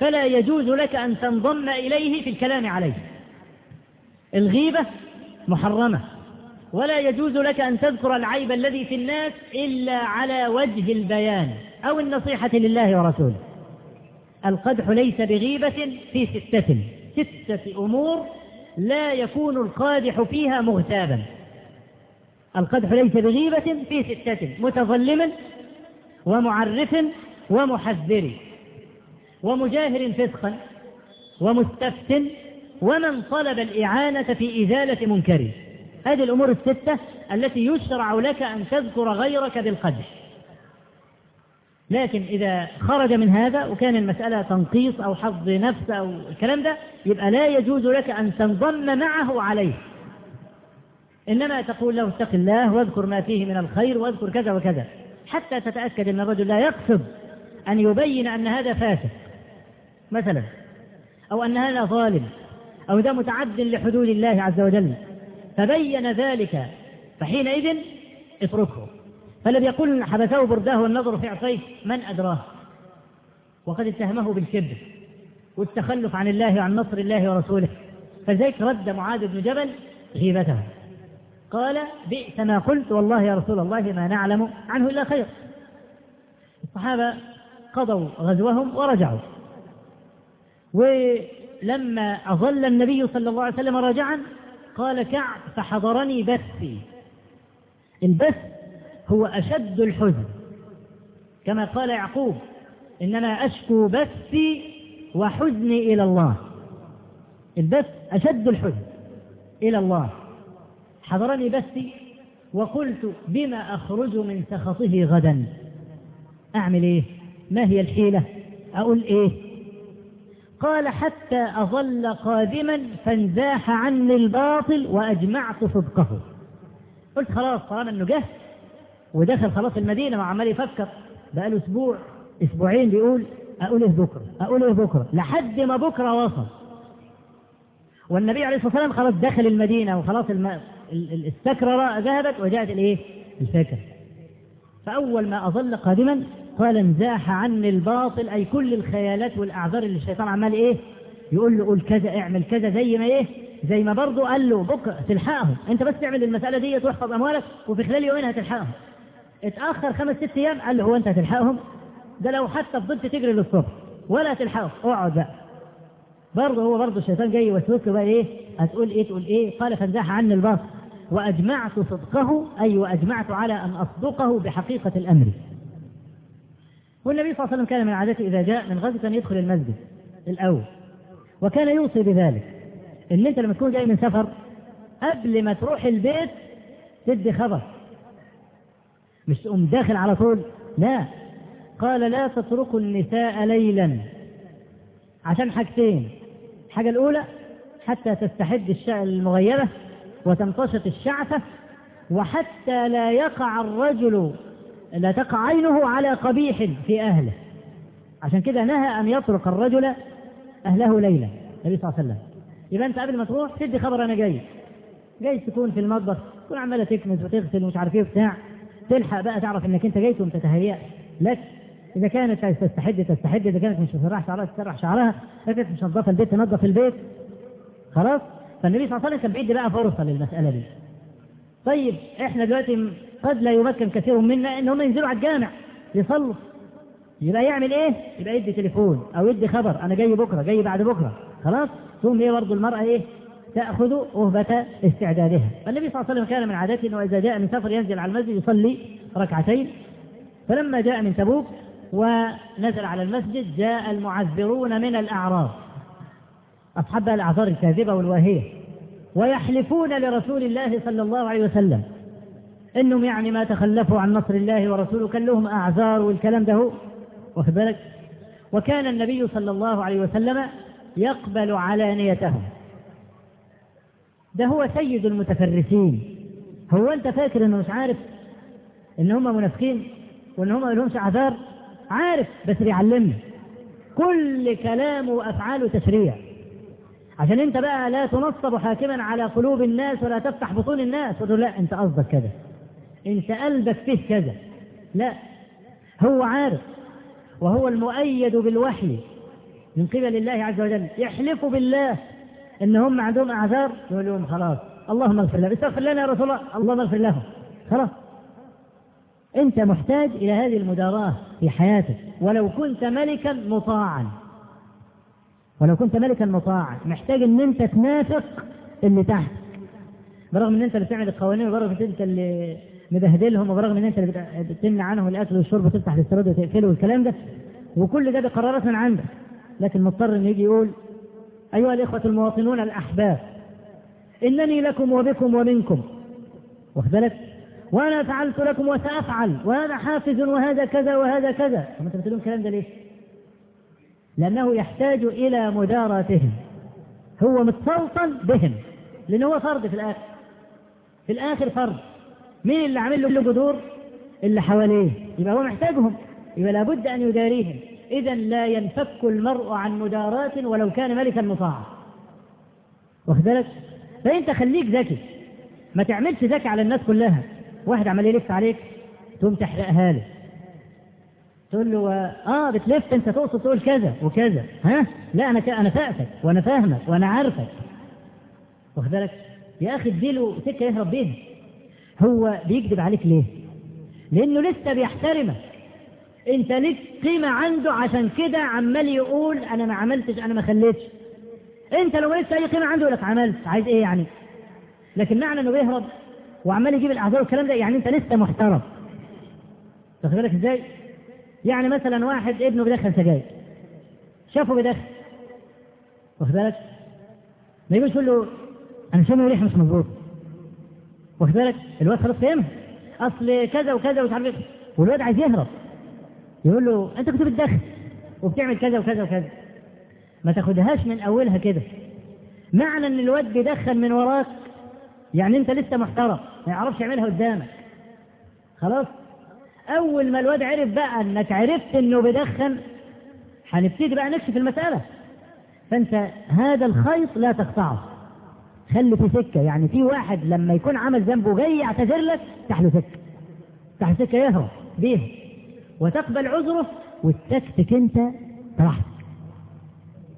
Speaker 2: فلا يجوز لك أن تنضم إليه في الكلام عليه. الغيبة محرمة. ولا يجوز لك أن تذكر العيب الذي في الناس إلا على وجه البيان أو النصيحة لله ورسوله. القدح ليس بغيبة في ستة. ستة أمور لا يكون القادح فيها مغتابا. القدح ليس بغيبة في ستة. متظلم ومعرف ومحذر ومجاهر فسقا ومستفت ومن طلب الإعانة في إزالة منكر. هذه الأمور الستة التي يشرع لك أن تذكر غيرك بالقدح. لكن إذا خرج من هذا وكان المسألة تنقيص أو حظ نفس أو الكلام ده يبقى لا يجوز لك أن تنضم معه عليه. إنما تقول له اتق الله واذكر ما فيه من الخير واذكر كذا وكذا. حتى تتأكد أن الرجل لا يقصد أن يبين أن هذا فاسد مثلا أو أن هذا ظالم أو ده متعد لحدود الله عز وجل. فبين ذلك فحينئذ اتركه. فالذي يقول حبسه برداه والنظر في عصيه من أدراه؟ وقد اتهمه بالكبر والتخلف عن الله وعن نصر الله ورسوله. فلذلك رد معاذ بن جبل غيبته. قال بئس ما قلت والله يا رسول الله ما نعلم عنه إلا خير. الصحابة قضوا غزوهم ورجعوا. ولما أظل النبي صلى الله عليه وسلم راجعا قال كعب فحضرني بثي. البث هو أشد الحزن. كما قال يعقوب إنما أشكو بثي وحزني إلى الله. البث أشد الحزن إلى الله. حضرني بثي وقلت بما أخرج من سخطه غدا. أعمل إيه؟ ما هي الحيلة؟ أقول إيه؟ قال حتى أظل قادما فانزاح عني الباطل وأجمعت صدقه. قلت خلاص طالما أنه جه ودخل خلاص المدينة وعمال يفكر بقاله أسبوع أسبوعين بيقول أقول إيه بكرة أقول إيه بكرة لحد ما بكرة وصل. والنبي عليه الصلاة والسلام خلاص دخل المدينة وخلاص الم... السكرة ذهبت وجاءت الإيه؟ الفكرة فأول ما أظل قادما قال انزاح عني الباطل أي كل الخيالات والأعذار اللي الشيطان عمال إيه؟ يقول له قول كذا اعمل كذا زي ما إيه؟ زي ما برضه قال له بكرة تلحقهم. أنت بس تعمل المسألة دي تحفظ أموالك وفي خلال يومين هتلحقهم. اتأخر خمس ست أيام قال له هو أنت هتلحقهم؟ ده لو حتى فضلت تجري للصبح ولا تلحقهم. اقعد بقى. برضه هو برضه الشيطان جاي يوسوس له بقى إيه؟ هتقول إيه؟ تقول إيه؟ قال فانزاح عني الباطل. وأجمعت صدقه أي وأجمعت على أن أصدقه بحقيقة الأمر. والنبي صلى الله عليه وسلم كان من عادته إذا جاء من غزوة أن يدخل المسجد الأول وكان يوصي بذلك. إن أنت لما تكون جاي من سفر قبل ما تروح البيت تدي خبر. مش تقوم داخل على طول لا. قال لا تتركوا النساء ليلا. عشان حاجتين. الحاجة الأولى حتى تستحد الشعر المغيبة وتنتشط الشعثة وحتى لا يقع الرجل لا تقع عينه على قبيح في أهله. عشان كده نهى أن يترك الرجل أهله ليلة النبي صلى الله عليه وسلم. يبقى أنت قبل ما تروح تدي خبر أنا جاي. جاي تكون في المطبخ تكون عمالة تكنس وتغسل ومش عارف إيه وبتاع. تلحق بقى تعرف إنك أنت جاي تتهيأ لك إذا كانت تستحد تستحد. إذا كانت مش مسرح شعرها تسرح شعرها. إذا كانت مش نظافة البيت تنظف البيت. خلاص؟ فالنبي صلى الله عليه وسلم كان بيدي بقى فرصة للمسألة دي. طيب إحنا دلوقتي قد لا يمكن كثير منا إن هم ينزلوا على الجامع يصلوا. يبقى يعمل إيه؟ يبقى يدي تليفون أو يدي خبر أنا جاي بكرة جاي بعد بكرة. خلاص؟ ثم هي برضه المرأة إيه؟ تأخذ رهبه استعدادها. فالنبي صلى الله عليه وسلم كان من عادته إنه إذا جاء من سفر ينزل على المسجد يصلي ركعتين. فلما جاء من تبوك ونزل على المسجد جاء المعذرون من الاعراب أصحاب الأعذار الكاذبة والواهيه ويحلفون لرسول الله صلى الله عليه وسلم. إنهم يعني ما تخلفوا عن نصر الله ورسوله كان لهم أعذار والكلام ده واخد بالك؟ وكان النبي صلى الله عليه وسلم يقبل علانيتهم. ده هو سيد المتفرسين. هو أنت فاكر إنه مش عارف إن هم منافقين وإن هم لهمش أعذار؟ عارف بس بيعلمنا كل كلامه وأفعاله تشريع. عشان أنت بقى لا تنصب حاكما على قلوب الناس ولا تفتح بطون الناس وتقول لا أنت قصدك كذا انت قلبك فيه كذا. لا. هو عارف. وهو المؤيد بالوحي من قبل الله عز وجل. يحلف بالله ان هم عندهم أعذار. يقول لهم خلاص. اللهم اغفر لهم. استغفر لنا يا رسول الله. اللهم اغفر لهم. خلاص. أنت محتاج إلى هذه المداراة في حياتك. ولو كنت ملكا مطاعا. ولو كنت ملكا مطاعا. محتاج إن أنت تنافق اللي تحت برغم إن أنت اللي بتعمل القوانين وبرغم ان انت اللي مبهدلهم وبرغم ان انت بتمنع عنهم الاكل والشرب وتفتح الاستيراد وتقفله والكلام ده وكل ده بقرارات من عندك. لكن مضطر إنه يجي يقول أيها الإخوة المواطنون الأحباب إنني لكم وبكم ومنكم. واخد بالك؟ وأنا فعلت لكم وسأفعل وأنا حافظ وهذا كذا وهذا كذا. طب أنت بتقولون الكلام ده ليه؟ لأنه يحتاج إلى مداراتهم. هو متسلطن بهم لأن هو فرد في الآخر. في الآخر فرد. مين اللي عامل له جذور؟ اللي حواليه. يبقى هو محتاجهم. يبقى لابد أن يداريهم. اذا لا ينفك المرء عن مدارات ولو كان ملكا مطاعا. واخد بالك؟ فأنت خليك ذكي. ما تعملش ذكي على الناس كلها. واحد عمال يلف عليك تقوم تحرقها له. تقول له آه بتلف أنت تقصد تقول كذا وكذا. ها؟ لا أنا ك... أنا فاقتك وأنا فاهمك وأنا عارفك. واخد بالك؟ يا أخي اديله سكة يهرب بيها. هو بيكذب عليك ليه؟ لأنه لسه بيحترمك أنت ليك قيمة عنده عشان كده عمال يقول أنا ما عملتش أنا ما خليتش أنت لو لسه اي قيمة عنده لك عملت عايز إيه يعني؟ لكن معنى إنه بيهرب وعمال يجيب الأعذار والكلام ده يعني أنت لسه محترم واخد بالك إزاي؟ يعني مثلا واحد ابنه بيدخن سجاير شافه بيدخن واخد بالك؟ ما يقولش يقول له أنا شامم ريحه مش مظبوط واخد بالك؟ الواد خلاص فهمها أصل كذا وكذا ومش عارف إيه. والواد عايز يهرب. يقول له أنت كنت بتدخن. وبتعمل كذا وكذا وكذا. ما تاخدهاش من أولها كده. معنى إن الواد بيدخن من وراك يعني أنت لسه محترم ما يعرفش يعملها قدامك. خلاص؟ أول ما الواد عرف بقى إنك عرفت إنه بيدخن هنبتدي بقى نكشف المسألة. فأنت هذا الخيط لا تقطعه. خلي في سكة. يعني في واحد لما يكون عمل ذنبه جاي يعتذر لك تحله سكة. تحله سكة يهرب بيها. وتقبل عذره وتسكتك انت براحتك.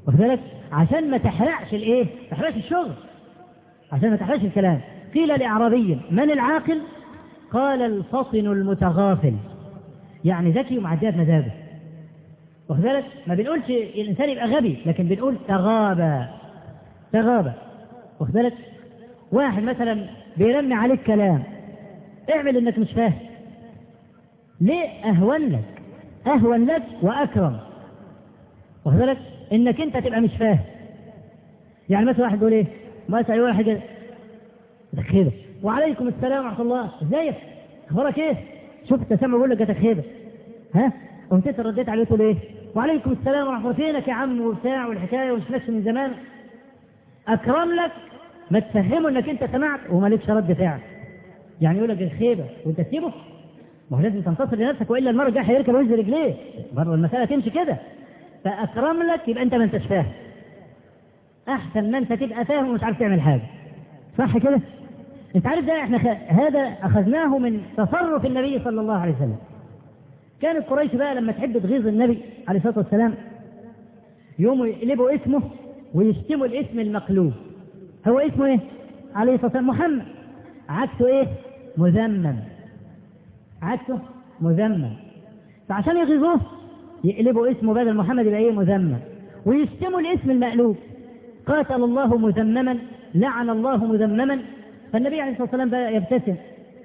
Speaker 2: واخد بالك؟ عشان ما تحرقش الايه؟ ما تحرقش الشغل. عشان ما تحرقش الكلام. قيل لأعرابي من العاقل؟ قال الفطن المتغافل. يعني ذكي ومعديها بمزاجه. واخد بالك؟ ما بنقولش الإنسان يبقى غبي لكن بنقول تغابى تغابى واخد بالك؟ واحد مثلا بيرمي عليك كلام اعمل إنك مش فاهم. ليه أهون لك؟ أهون لك وأكرم. واخد بالك؟ إنك أنت تبقى مش فاهم. يعني مثلا واحد يقول إيه؟ مثلا يقول حاجة كده وعليكم السلام ورحمة الله. إزيك؟ أخبارك إيه؟ شوف التسمع بيقول لك كده ها؟ قمت أنت رديت عليه تقول إيه؟ وعليكم السلام ورحمة الله. فينك يا عم وبتاع والحكاية ومش من زمان؟ أكرم لك ما تفهمه إنك أنت سمعت ومالكش رد فعل. يعني يقول لك الخيبة وأنت تسيبه؟ ما هو لازم تنتصر لنفسك وإلا المرة الجاية هيركب وجه رجليه. برضه المسألة تمشي كده. فأكرم لك يبقى أنت ما أنتش فاهم. أحسن ما أنت تبقى فاهم ومش عارف تعمل حاجة. صح كده؟ أنت عارف ده إحنا خ... هذا أخذناه من تصرف النبي صلى الله عليه وسلم. كانت قريش بقى لما تحب تغيظ النبي عليه الصلاة والسلام يقوموا يقلبوا اسمه ويشتموا الاسم المقلوب. هو اسمه إيه؟ عليه الصلاة والسلام. محمد. عكسه إيه؟ مذمم. عكسه مذمم. فعشان يغيظوه يقلبوا اسمه بدل محمد يبقى إيه؟ مذمم. ويشتموا الاسم المقلوب قاتل الله مذمما لعن الله مذمما. فالنبي عليه الصلاة والسلام بقى يبتسم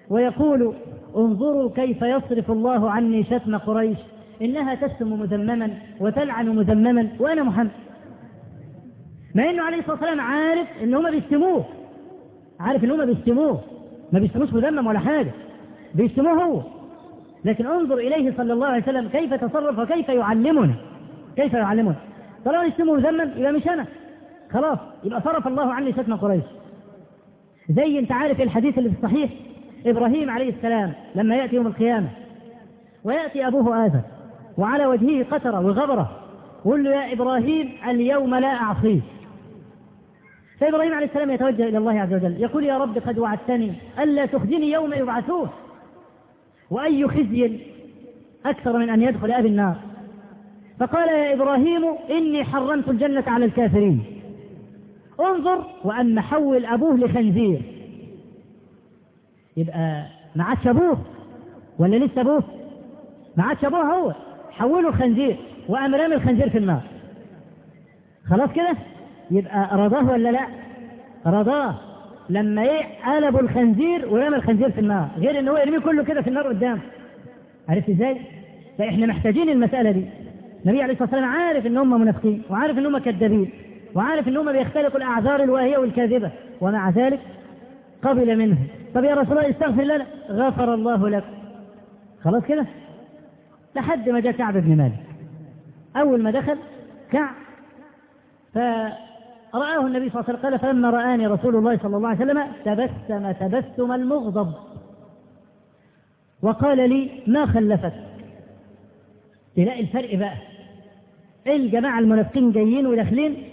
Speaker 2: ويقول انظروا كيف يصرف الله عني شتم قريش. إنها تشتم مذمما وتلعن مذمما. وأنا محمد. مع إنه عليه الصلاة والسلام عارف إن هم بيشتموه. عارف إن هم بيشتموه. ما بيشتموش مذمم ولا حاجة. بيشتموه هو. لكن انظر إليه صلى الله عليه وسلم كيف تصرف وكيف يعلمنا. كيف يعلمنا. طالما يشتمه مذمم يبقى مش أنا. خلاص. يبقى صرف الله عني شتم قريش. زي أنت عارف الحديث اللي في الصحيح. إبراهيم عليه السلام لما يأتي يوم القيامة ويأتي أبوه اذر وعلى وجهه قترة وغبرة قل له يا إبراهيم اليوم لا أعصيك. فإبراهيم عليه السلام يتوجه إلى الله عز وجل. يقول يا رب قد وعدتني ألا تخزني يوم يبعثون. وأي خزي أكثر من أن يدخل أبي النار. فقال يا إبراهيم إني حرمت الجنة على الكافرين. انظر وأما حول أبوه لخنزير. يبقى ما عادش أبوه ولا لسه أبوه؟ ما عادش أبوه هو. حوله خنزير وقام رامي الخنزير في النار. خلاص كده؟ يبقى رضاه ولا لا؟ رضاه. لما إيه قلبوا الخنزير ورمى الخنزير في النار غير إن هو يرميه كله كده في النار قدام. عرفت إزاي؟ فإحنا محتاجين المسألة دي. النبي عليه الصلاة والسلام عارف إن هم منافقين وعارف إن هم كذابين وعارف إن هم بيختلقوا الأعذار الواهية والكاذبة. ومع ذلك قبل منه طب يا رسول الله استغفر لنا. غفر الله لك. خلاص كده؟ لحد ما جاء كعب بن مالك. أول ما دخل كعب فرآه النبي صلى الله عليه وسلم قال فلما رآني رسول الله صلى الله عليه وسلم تبسم تبسم المغضب. وقال لي ما خلفك؟ تلاقي الفرق بقى. الجماعة المنافقين جايين وداخلين؟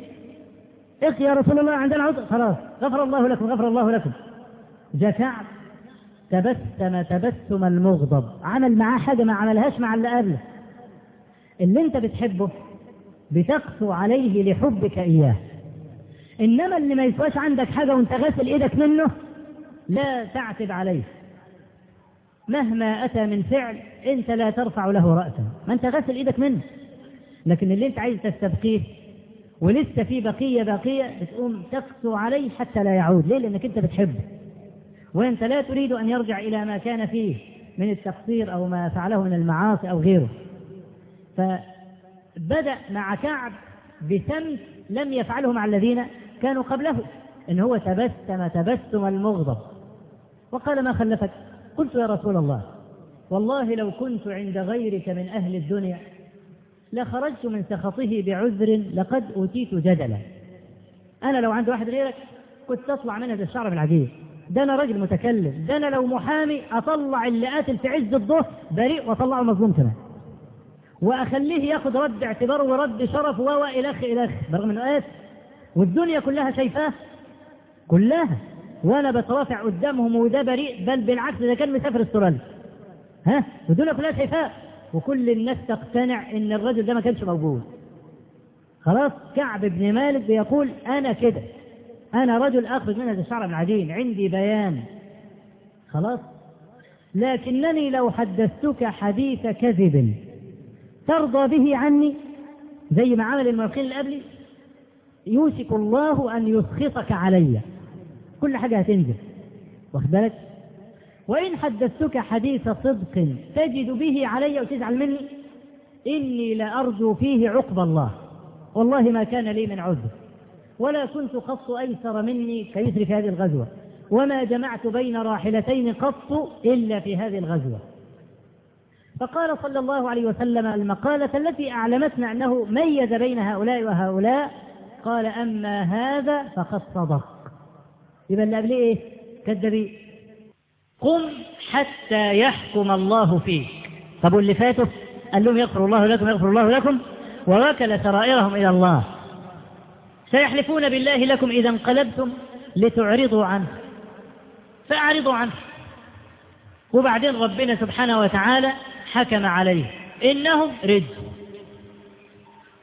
Speaker 2: إخ يا رسول الله عندنا عذر. خلاص غفر الله لكم غفر الله لكم. جاء كعب تبسم تبسم المغضب. عمل معاه حاجة ما عملهاش مع اللي قبله. اللي انت بتحبه بتقسو عليه لحبك إياه. إنما اللي ما يسواش عندك حاجة وانت غاسل إيدك منه لا تعتب عليه. مهما أتى من فعل أنت لا ترفع له رأسا ما أنت غاسل إيدك منه. لكن اللي أنت عايز تستبقيه ولسه في بقية باقية بتقوم تقسو عليه حتى لا يعود. ليه؟ لأنك أنت بتحبه. وأنت لا تريد أن يرجع إلى ما كان فيه من التقصير أو ما فعله من المعاصي أو غيره. فبدأ مع كعب بسمت لم يفعله مع الذين كانوا قبله إن هو تبسم تبسم المغضب. وقال ما خلفك؟ قلت يا رسول الله والله لو كنت عند غيرك من أهل الدنيا لخرجت من سخطه بعذر لقد أوتيت جدلا. أنا لو عند واحد غيرك كنت أطلع منها زي الشعر بالعجيب ده أنا راجل متكلم ده أنا لو محامي أطلع اللي قاتل في عز الظهر بريء وأطلعه مظلوم كمان وأخليه ياخد رد اعتبار ورد شرف و إلخ برغم إنه قاتل والدنيا كلها شايفاه؟ كلها. وأنا بترافع قدامهم وده بريء بل بالعكس ده كان مسافر استراليا. ها؟ والدنيا كلها شايفاه. وكل الناس تقتنع إن الرجل ده ما كانش موجود. خلاص كعب بن مالك بيقول أنا كده. أنا رجل أخرج منها الشعر من عجين عندي بيان. خلاص؟ لكنني لو حدثتك حديث كذب ترضى به عني زي ما عمل المنافقين اللي قبلي؟ يوشك الله أن يسخطك علي. كل حاجة هتنزل. واخد بالك؟ وإن حدثتك حديث صدق تجد به علي وتزعل مني إني لأرجو فيه عقب الله. والله ما كان لي من عذر. ولا كنت قط أيسر مني كيسر في هذه الغزوة. وما جمعت بين راحلتين قط إلا في هذه الغزوة. فقال صلى الله عليه وسلم المقالة التي أعلمتنا أنه ميز بين هؤلاء وهؤلاء قال أما هذا فقد صدق. يبقى اللي قبليه إيه؟ كذبي قم حتى يحكم الله فيك. طب واللي فاتوا؟ قال لهم يغفر الله لكم يغفر الله لكم. ووكل سرائرهم إلى الله. سيحلفون بالله لكم إذا انقلبتم لتعرضوا عنه. فأعرضوا عنه. وبعدين ربنا سبحانه وتعالى حكم عليه. إنهم رجس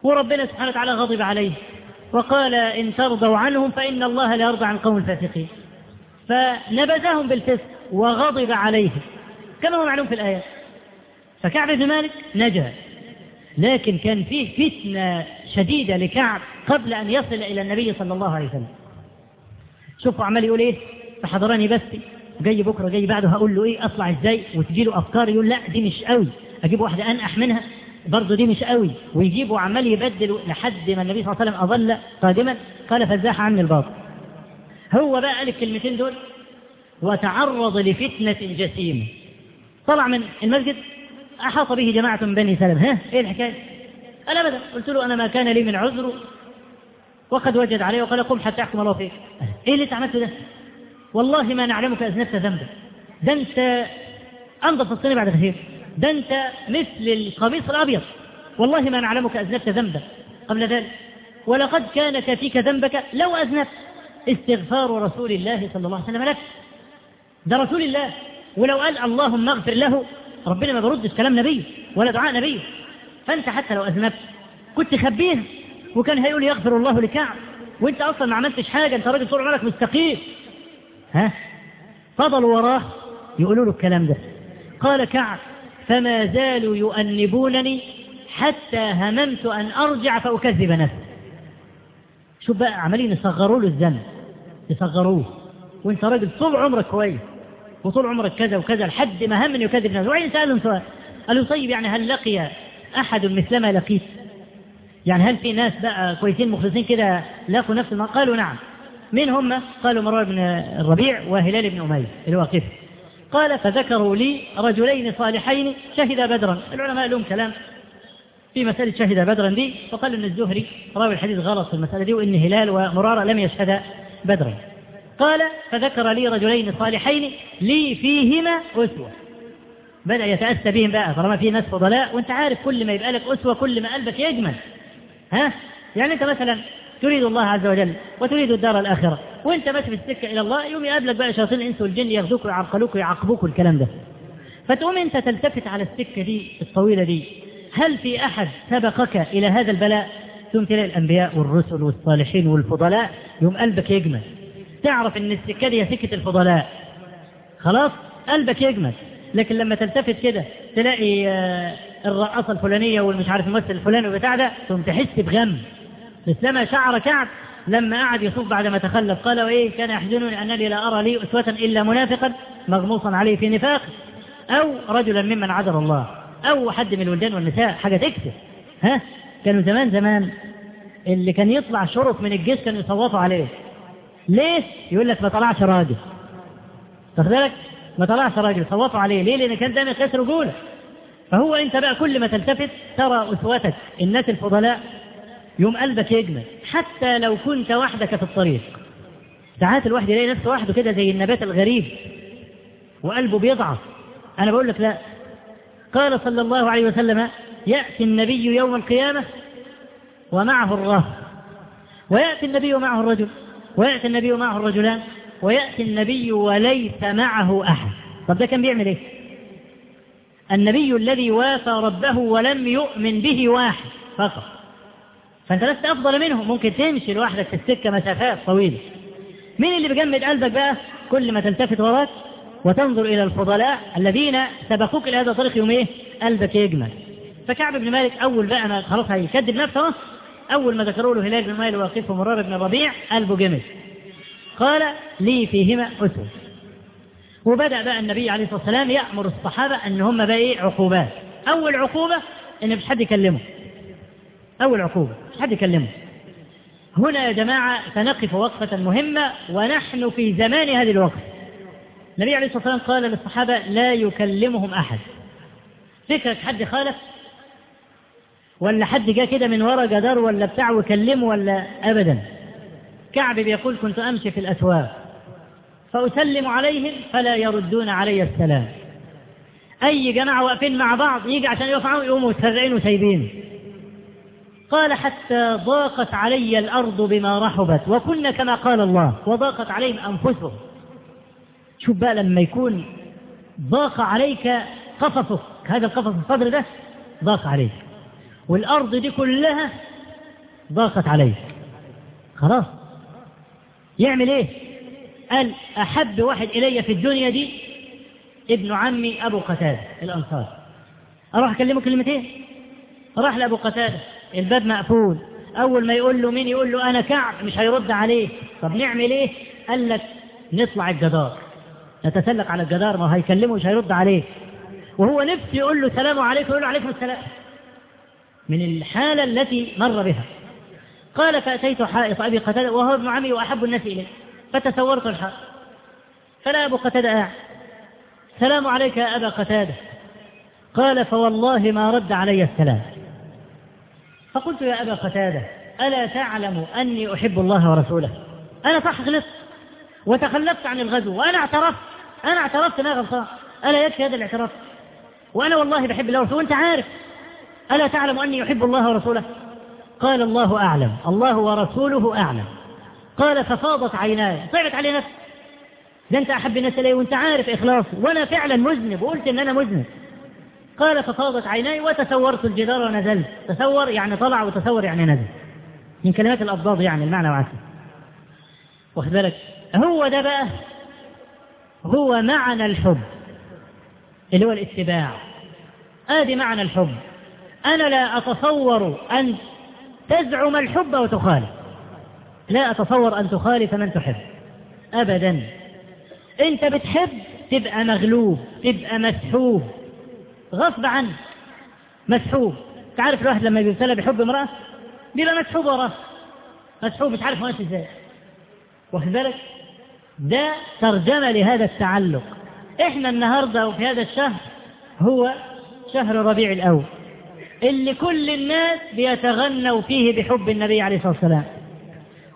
Speaker 2: وربنا سبحانه وتعالى غضب عليه وقال إن ترضوا عنهم فإن الله لا يرضى عن قوم الفاسقين. فنبذهم بالفسق وغضب عليهم. كما هو معلوم في الآيات فكعب بن مالك نجا. لكن كان فيه فتنة شديدة لكعب قبل أن يصل إلى النبي صلى الله عليه وسلم. شوفوا عمال يقول إيه؟ فحضراني بس. جاي بكرة جاي بعده هقول له إيه؟ أطلع إزاي؟ وتجي له أفكار يقول لا دي مش قوي. أجيب واحدة أنقح منها. برضه دي مش قوي. ويجيبه عمال يبدل لحد ما النبي صلى الله عليه وسلم أظل قادما. قال فزاح عني الباطل. هو بقى قال الكلمتين دول وتعرض لفتنة جسيمة. طلع من المسجد أحاط به جماعة من بني سلم ها إيه الحكاية؟ قال أبدا. قلت له أنا ما كان لي من عذر وقد وجد عليه وقال قم حتى يحكم الله فيك. إيه اللي عملته ده؟ والله ما نعلمك أذنبت ذنبا ده أنت أنظف الصين بعد كثير ده أنت مثل القميص الأبيض. والله ما نعلمك أذنبت ذنبا قبل ذلك. ولقد كان كفيك ذنبك لو أذنبت. استغفار رسول الله صلى الله عليه وسلم لك. ده رسول الله. ولو قال اللهم اغفر له ربنا ما بيردش كلام نبي ولا دعاء نبي. فأنت حتى لو أذنبت كنت خبيه وكان هيقول يغفر الله لكعب. وانت أصلا ما عملتش حاجة انت راجل طول عمرك مستقيم. ها؟ فضلوا وراه يقولوا له الكلام ده. قال كعب فما زالوا يؤنبونني حتى هممت أن أرجع فأكذب نفسي. شوف بقى عمالين يصغروا له الذنب يصغروه. وانت راجل طول عمرك كويس وطول عمرك كذا وكذا لحد ما هم يكذب نفسه وبعدين سألهم سؤال قالوا طيب يعني هل لقي أحد مثلما لقيت؟ يعني هل في ناس بقى كويسين مخلصين كده لاقوا نفس ما؟ قالوا نعم. مين هم؟ قالوا مروان بن الربيع وهلال بن أمية اللي هو قال فذكروا لي رجلين صالحين شهدا بدرا. العلماء لهم كلام في مسألة شهد بدرا دي فقالوا أن الزهري راوي الحديث غلط في المسألة دي وأن هلال ومرارة لم يشهدا بدرا. قال فذكر لي رجلين صالحين لي فيهما أسوة. بدأ يتأسى بهم بقى طالما في ناس فضلاء وأنت عارف كل ما يبقى لك أسوة كل ما قلبك يجمل. ها؟ يعني أنت مثلا تريد الله عز وجل وتريد الدار الآخرة. وأنت ماشي في السكة إلى الله يوم يقابلك بقى شياطين الإنس والجن ياخذوك ويعرقلوك ويعاقبوك والكلام ده. فتقوم أنت تلتفت على السكة دي الطويلة دي. هل في أحد سبقك إلى هذا البلاء؟ ثم تلاقي الأنبياء والرسل والصالحين والفضلاء يوم قلبك يجمل تعرف إن السكة دي سكة الفضلاء. خلاص؟ قلبك يجمد. لكن لما تلتفت كده تلاقي الرقاصة الفلانية والمش عارف الممثل الفلاني وبتاع ده ثم تحس بغم. مثلما شعر كعب لما قعد يصوف بعد ما تخلف قال وايه كان يحزنني أنني لا أرى لي أسوة إلا منافقا مغموصا عليه في نفاق أو رجلا ممن عذر الله أو حد من الولدان والنساء حاجة تكسب ها كانوا زمان زمان اللي كان يطلع شرف من الجيش كانوا يصوتوا عليه ليه؟ يقول لك ما طلعش راجل. واخد بالك؟ ما طلعش راجل صوتوا عليه، ليه؟ لأن كان دايما يقيس رجولة. فهو أنت بقى كل ما تلتفت ترى أسوتك الناس الفضلاء يوم قلبك يجمل، حتى لو كنت وحدك في الطريق. ساعات الواحد يلاقي نفسه وحده كده زي النبات الغريب وقلبه بيضعف. أنا بقول لك لا. قال صلى الله عليه وسلم: يأتي النبي يوم القيامة ومعه الرهب. ويأتي النبي ومعه الرجل ويأتي النبي معه الرجلان ويأتي النبي وليس معه أحد طب ده كان بيعمل إيه النبي الذي وافى ربه ولم يؤمن به واحد فقط فأنت لست أفضل منه. ممكن تمشي لوحدك في السكة مسافات طويلة. مين اللي بيجمد قلبك بقى كل ما تلتفت وراك وتنظر إلى الفضلاء الذين سبقوك إلى هذا الطريق يوم إيه؟ قلبك يجمل فكعب بن مالك أول بقى أنا خلاص هيكذب نفسه أول ما ذكروا له هلال بن مالك واقفه مرار بن الربيع قلبه جمد. قال لي فيهما أسوة وبدأ بقى النبي عليه الصلاة والسلام يأمر الصحابة أن هم بقى إيه؟ عقوبات. أول عقوبة إن مش حد يكلمه. أول عقوبة مش حد يكلمه. هنا يا جماعة سنقف وقفة مهمة ونحن في زمان هذه الوقت النبي عليه الصلاة والسلام قال للصحابة لا يكلمهم أحد. فكرك حد خالف؟ ولا حد جاء كده من ورا جدار ولا بتاع وكلمه ولا أبدا؟ كعب بيقول كنت أمشي في الأسواق فأسلم عليهم فلا يردون علي السلام. أي جماعة واقفين مع بعض يجي عشان يقفوا يقوموا متفرعين وسايبين. قال حتى ضاقت علي الأرض بما رحبت وكنا كما قال الله وضاقت عليهم أنفسهم. شوف بقى لما يكون ضاق عليك قفصك هذا القفص الصدر ده ضاق عليك والأرض دي كلها ضاقت عليك. خلاص. يعمل إيه؟ قال أحب واحد إلي في الدنيا دي ابن عمي أبو قتادة الأنصار. أروح أكلمه كلمتين؟ راح لأبو قتادة. الباب مقفول. أول ما يقول له مين يقول له أنا كعب مش هيرد عليه. طب نعمل إيه؟ قال لك نطلع الجدار. نتسلق على الجدار ما هيكلمه مش هيرد عليه. وهو نفسه يقول له سلام عليكم يقول له عليكم السلام. من الحالة التي مر بها. قال فأتيت حائط أبي قتادة وهو ابن عمي وأحب الناس إليه. فتسورت الحائط. فلا أبو قتادة قاعد السلام عليك يا أبا قتادة. قال فوالله ما رد علي السلام. فقلت يا أبا قتادة ألا تعلم أني أحب الله ورسوله؟ أنا صح غلطت وتخلفت عن الغزو وأنا اعترفت أنا اعترفت أنا غلطان ألا يكفي هذا الاعتراف؟ وأنا والله بحب الله ورسوله وأنت عارف ألا تعلم أني يحب الله ورسوله؟ قال الله أعلم الله ورسوله أعلم. قال ففاضت عيناي صعبت علي نفسي. ده أنت أحب الناس إلي وأنت عارف إخلاصي وأنا فعلا مذنب وقلت إن أنا مذنب. قال ففاضت عيناي وتسورت الجدار ونزلت. تسور يعني طلع وتسور يعني نزل. من كلمات الأضداد يعني المعنى وعسى واخد بالك؟ هو ده بقى هو معنى الحب. اللي هو الاتباع. آدي معنى الحب. أنا لا أتصور أن تزعم الحب وتخالف. لا أتصور أن تخالف من تحب. ابدا. أنت بتحب تبقى مغلوب تبقى مسحوب. غصب عنك مسحوب تعرف الواحد لما بيبتلى بحب امرأة؟ بيبقى مسحوب وراه. مسحوب مش عارف ماشي إزاي. واخد بالك؟ ده ترجمة لهذا التعلق. إحنا النهاردة وفي هذا الشهر هو شهر ربيع الأول اللي كل الناس بيتغنوا فيه بحب النبي عليه الصلاة والسلام.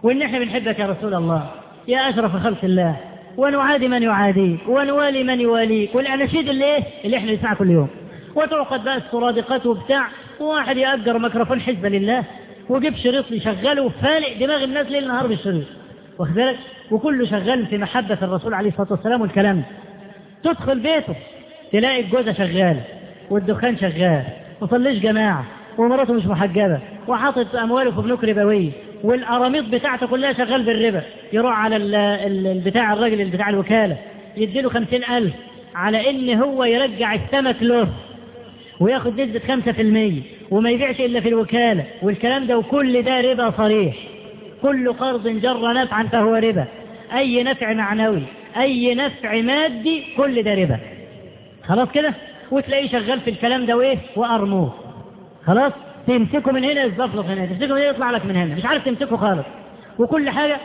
Speaker 2: وإن إحنا بنحبك يا رسول الله يا أشرف خلق الله ونعادي من يعاديك ونوالي من يواليك والأناشيد اللي إيه؟ اللي إحنا نسمعها كل يوم. وتعقد بقى السرادقات وبتاع وواحد يأجر ميكروفون حزب لله وجيب شريط يشغله فالق دماغ الناس ليل نهار بالشريط. واخد بالك؟ وكله شغال في محبة الرسول عليه الصلاة والسلام والكلام. ده تدخل بيته تلاقي الجوزة شغالة والدخان شغال وصليش جماعة ومراته مش محجبة وحاطط أمواله في بنوك ربوية والأراميط بتاعته كلها شغال بالربا. يروح على البتاع الراجل بتاع الوكالة يديله خمسين ألف على إن هو يرجع السمك له. وياخد نسبة خمسة في المية وما يبيعش إلا في الوكالة والكلام ده وكل ده ربا صريح. كل قرض جر نفعا فهو ربا. أي نفع معنوي أي نفع مادي كل ده ربا. خلاص كده؟ وتلاقيه شغال في الكلام ده وإيه؟ وأرموه. خلاص؟ تمسكه من هنا يتزفلط هنا تمسكه من هنا يطلع لك من هنا. مش عارف تمسكه خالص. وكل حاجة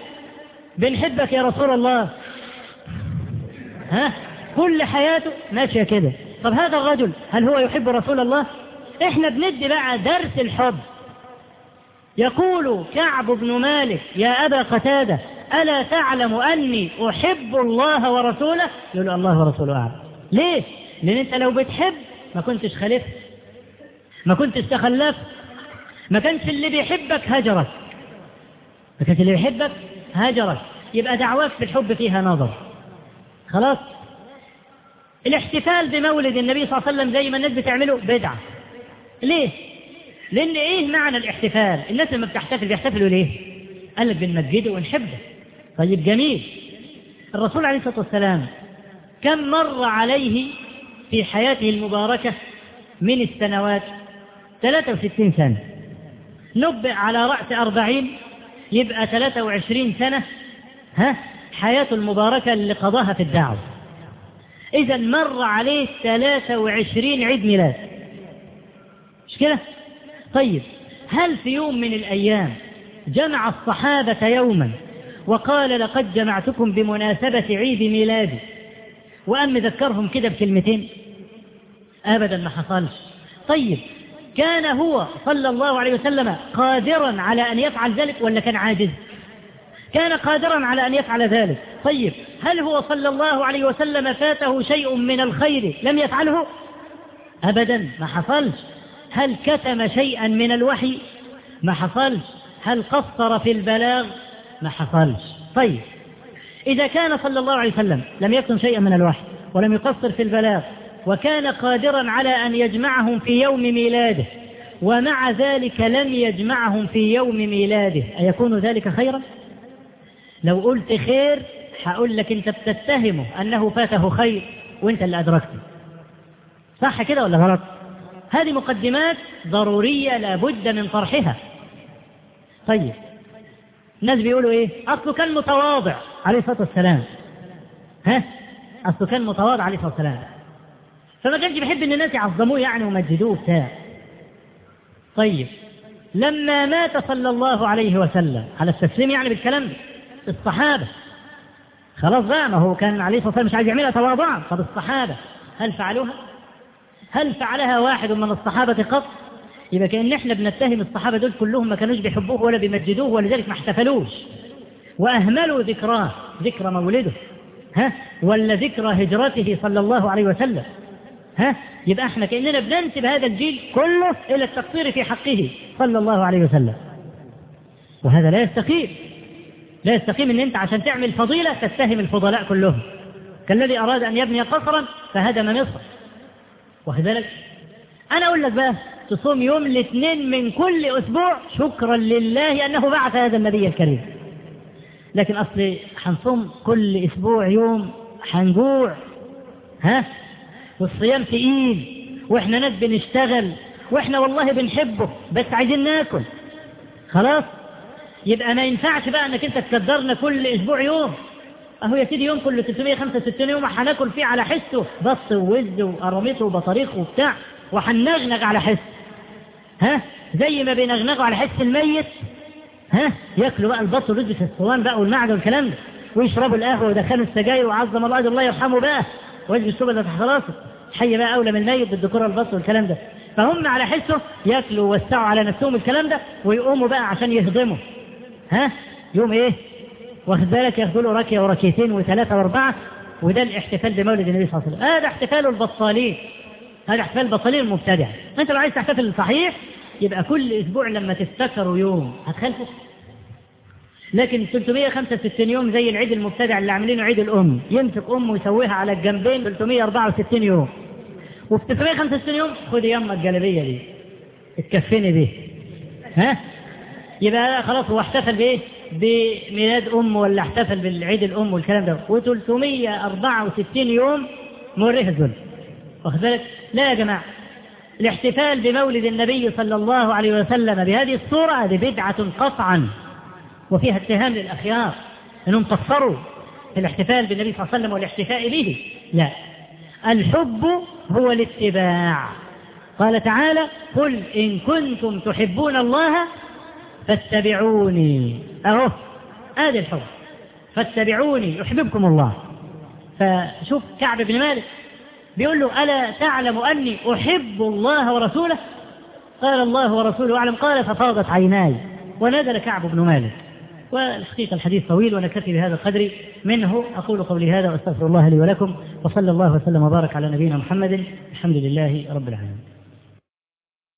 Speaker 2: بنحبك يا رسول الله. ها؟ كل حياته ماشية كده. طب هذا الرجل هل هو يحب رسول الله؟ إحنا بندي بقى درس الحب. يقول كعب بن مالك يا أبا قتادة ألا تعلم أني أحب الله ورسوله؟ يقول الله ورسوله أعلم. ليه؟ لأن أنت لو بتحب ما كنتش خلفت ما كنتش تخلفت ما كانش اللي بيحبك هجرك. ما كانش اللي بيحبك هجرك. يبقى دعواك في الحب فيها نظر. خلاص؟ الاحتفال بمولد النبي صلى الله عليه وسلم زي ما الناس بتعمله بدعة. ليه؟ لأن إيه معنى الاحتفال؟ الناس لما بتحتفل بيحتفلوا ليه؟ قال لك بنمجده ونحبه. طيب جميل. الرسول عليه الصلاة والسلام كم مر عليه في حياته المباركة من السنوات؟ 63 سنة. نبئ على رأس أربعين يبقى 23 سنة ها؟ حياته المباركة اللي قضاها في الدعوة. إذا مر عليه 23 عيد ميلاد. مش كده؟ طيب هل في يوم من الأيام جمع الصحابة يوما وقال لقد جمعتكم بمناسبة عيد ميلادي؟ وأم ذكرهم كده بكلمتين؟ أبدا ما حصلش. طيب كان هو صلى الله عليه وسلم قادرا على أن يفعل ذلك ولا كان عاجز؟ كان قادرا على أن يفعل ذلك. طيب هل هو صلى الله عليه وسلم فاته شيء من الخير لم يفعله؟ أبدا ما حصلش. هل كتم شيئا من الوحي؟ ما حصلش. هل قصر في البلاغ؟ ما حصلش. طيب إذا كان صلى الله عليه وسلم لم يكتم شيئا من الوحي ولم يقصر في البلاغ وكان قادرا على أن يجمعهم في يوم ميلاده ومع ذلك لم يجمعهم في يوم ميلاده أيكون ذلك خيرا؟ لو قلت خير هقول لك أنت بتتهمه أنه فاته خير وأنت اللي أدركته. صح كده ولا غلط؟ هذه مقدمات ضرورية لابد من طرحها. طيب الناس بيقولوا إيه؟ أصله كان متواضع عليه الصلاة والسلام. ها؟ أصله كان متواضع عليه الصلاة والسلام. فما كانش بيحب إن الناس يعظموه يعني ويمجدوه بتاع طيب لما مات صلى الله عليه وسلم على التسليم يعني بالكلام؟ ده الصحابة. خلاص بقى ما هو كان عليه الصلاه والسلام مش عايز يعملها تواضعا طب الصحابة هل فعلوها؟ هل فعلها واحد من الصحابة قط؟ يبقى كأن إحنا بنتهم الصحابة دول كلهم ما كانوش بيحبوه ولا بيمجدوه ولذلك ما احتفلوش. وأهملوا ذكراه ذكرى مولده. ها؟ ولا ذكرى هجرته صلى الله عليه وسلم. ها؟ يبقى إحنا كأننا بننسب هذا الجيل كله إلى التقصير في حقه صلى الله عليه وسلم. وهذا لا يستقيم. لا يستقيم إن أنت عشان تعمل فضيلة تتهم الفضلاء كلهم. كالذي أراد أن يبني قصرا فهدم مصر. واخد بالك؟ أنا أقول لك بقى تصوم يوم الاثنين من كل أسبوع شكرا لله أنه بعث هذا النبي الكريم. لكن أصل هنصوم كل أسبوع يوم هنجوع ها؟ والصيام تقيل وإحنا ناس بنشتغل وإحنا والله بنحبه بس عايزين ناكل. خلاص؟ يبقى ما ينفعش بقى إنك أنت تقدرنا كل أسبوع يوم. أهو يا سيدي يوم كل 365 يوم هناكل فيه على حسه. بص ووز وقراميط وبطاريق وبتاع. وهنغنغ على حس. ها؟ زي ما بينغنغوا على حس الميت. ها؟ ياكلوا بقى البط ورزة الصوان بقى والمعدة والكلام ده. ويشربوا القهوة ويدخلوا السجاير وعظم الله الله يرحمه بقى. ويجب السبل اللي تحت راسه. حي بقى أولى من الميت بالذكورة البط والكلام ده. فهم على حسه ياكلوا ويوسعوا على نفسهم الكلام ده ويقوموا بقى عشان يهضموا. ها؟ يوم إيه؟ واخد بالك ياخدوا له راكيه وراكيتين وثلاثة وأربعة؟ وده الاحتفال بمولد النبي صلى الله عليه وسلم. هذا احتفال البطالين هذا احتفال البطالين المبتدع. أنت لو عايز تحتفل صحيح يبقى كل أسبوع لما تفتكروا يوم. هتخلفوا. لكن 365 يوم زي العيد المبتدع اللي عاملينه عيد الأم. يمسك أمه ويسويها على الجنبين 364 يوم. وفي 365 يوم خدي يما الجلابيه دي. اتكفني بيه ها؟ يبقى خلاص هو احتفل بإيه؟ بميلاد أمه ولا احتفل بالعيد الأم والكلام ده؟ و364 يوم موريه الذل واخد بالك؟ لا يا جماعة. الاحتفال بمولد النبي صلى الله عليه وسلم بهذه الصورة هذه بدعة قطعا. وفيها اتهام للأخيار. أنهم قصروا في الاحتفال بالنبي صلى الله عليه وسلم والاحتفاء به. لا. الحب هو الاتباع. قال تعالى قل إن كنتم تحبون الله فاتبعوني. أهو هذا الحب فاتبعوني يحببكم الله. فشوف كعب بن مالك بيقول له ألا تعلم أني أحب الله ورسوله؟ قال الله ورسوله أعلم. قال ففاضت عيناي. ونزل كعب بن مالك. والحقيقة الحديث طويل ونكتفي بهذا القدر منه. أقول قولي هذا وأستغفر الله لي ولكم وصلى الله وسلم وبارك على نبينا محمد. الحمد لله رب العالمين.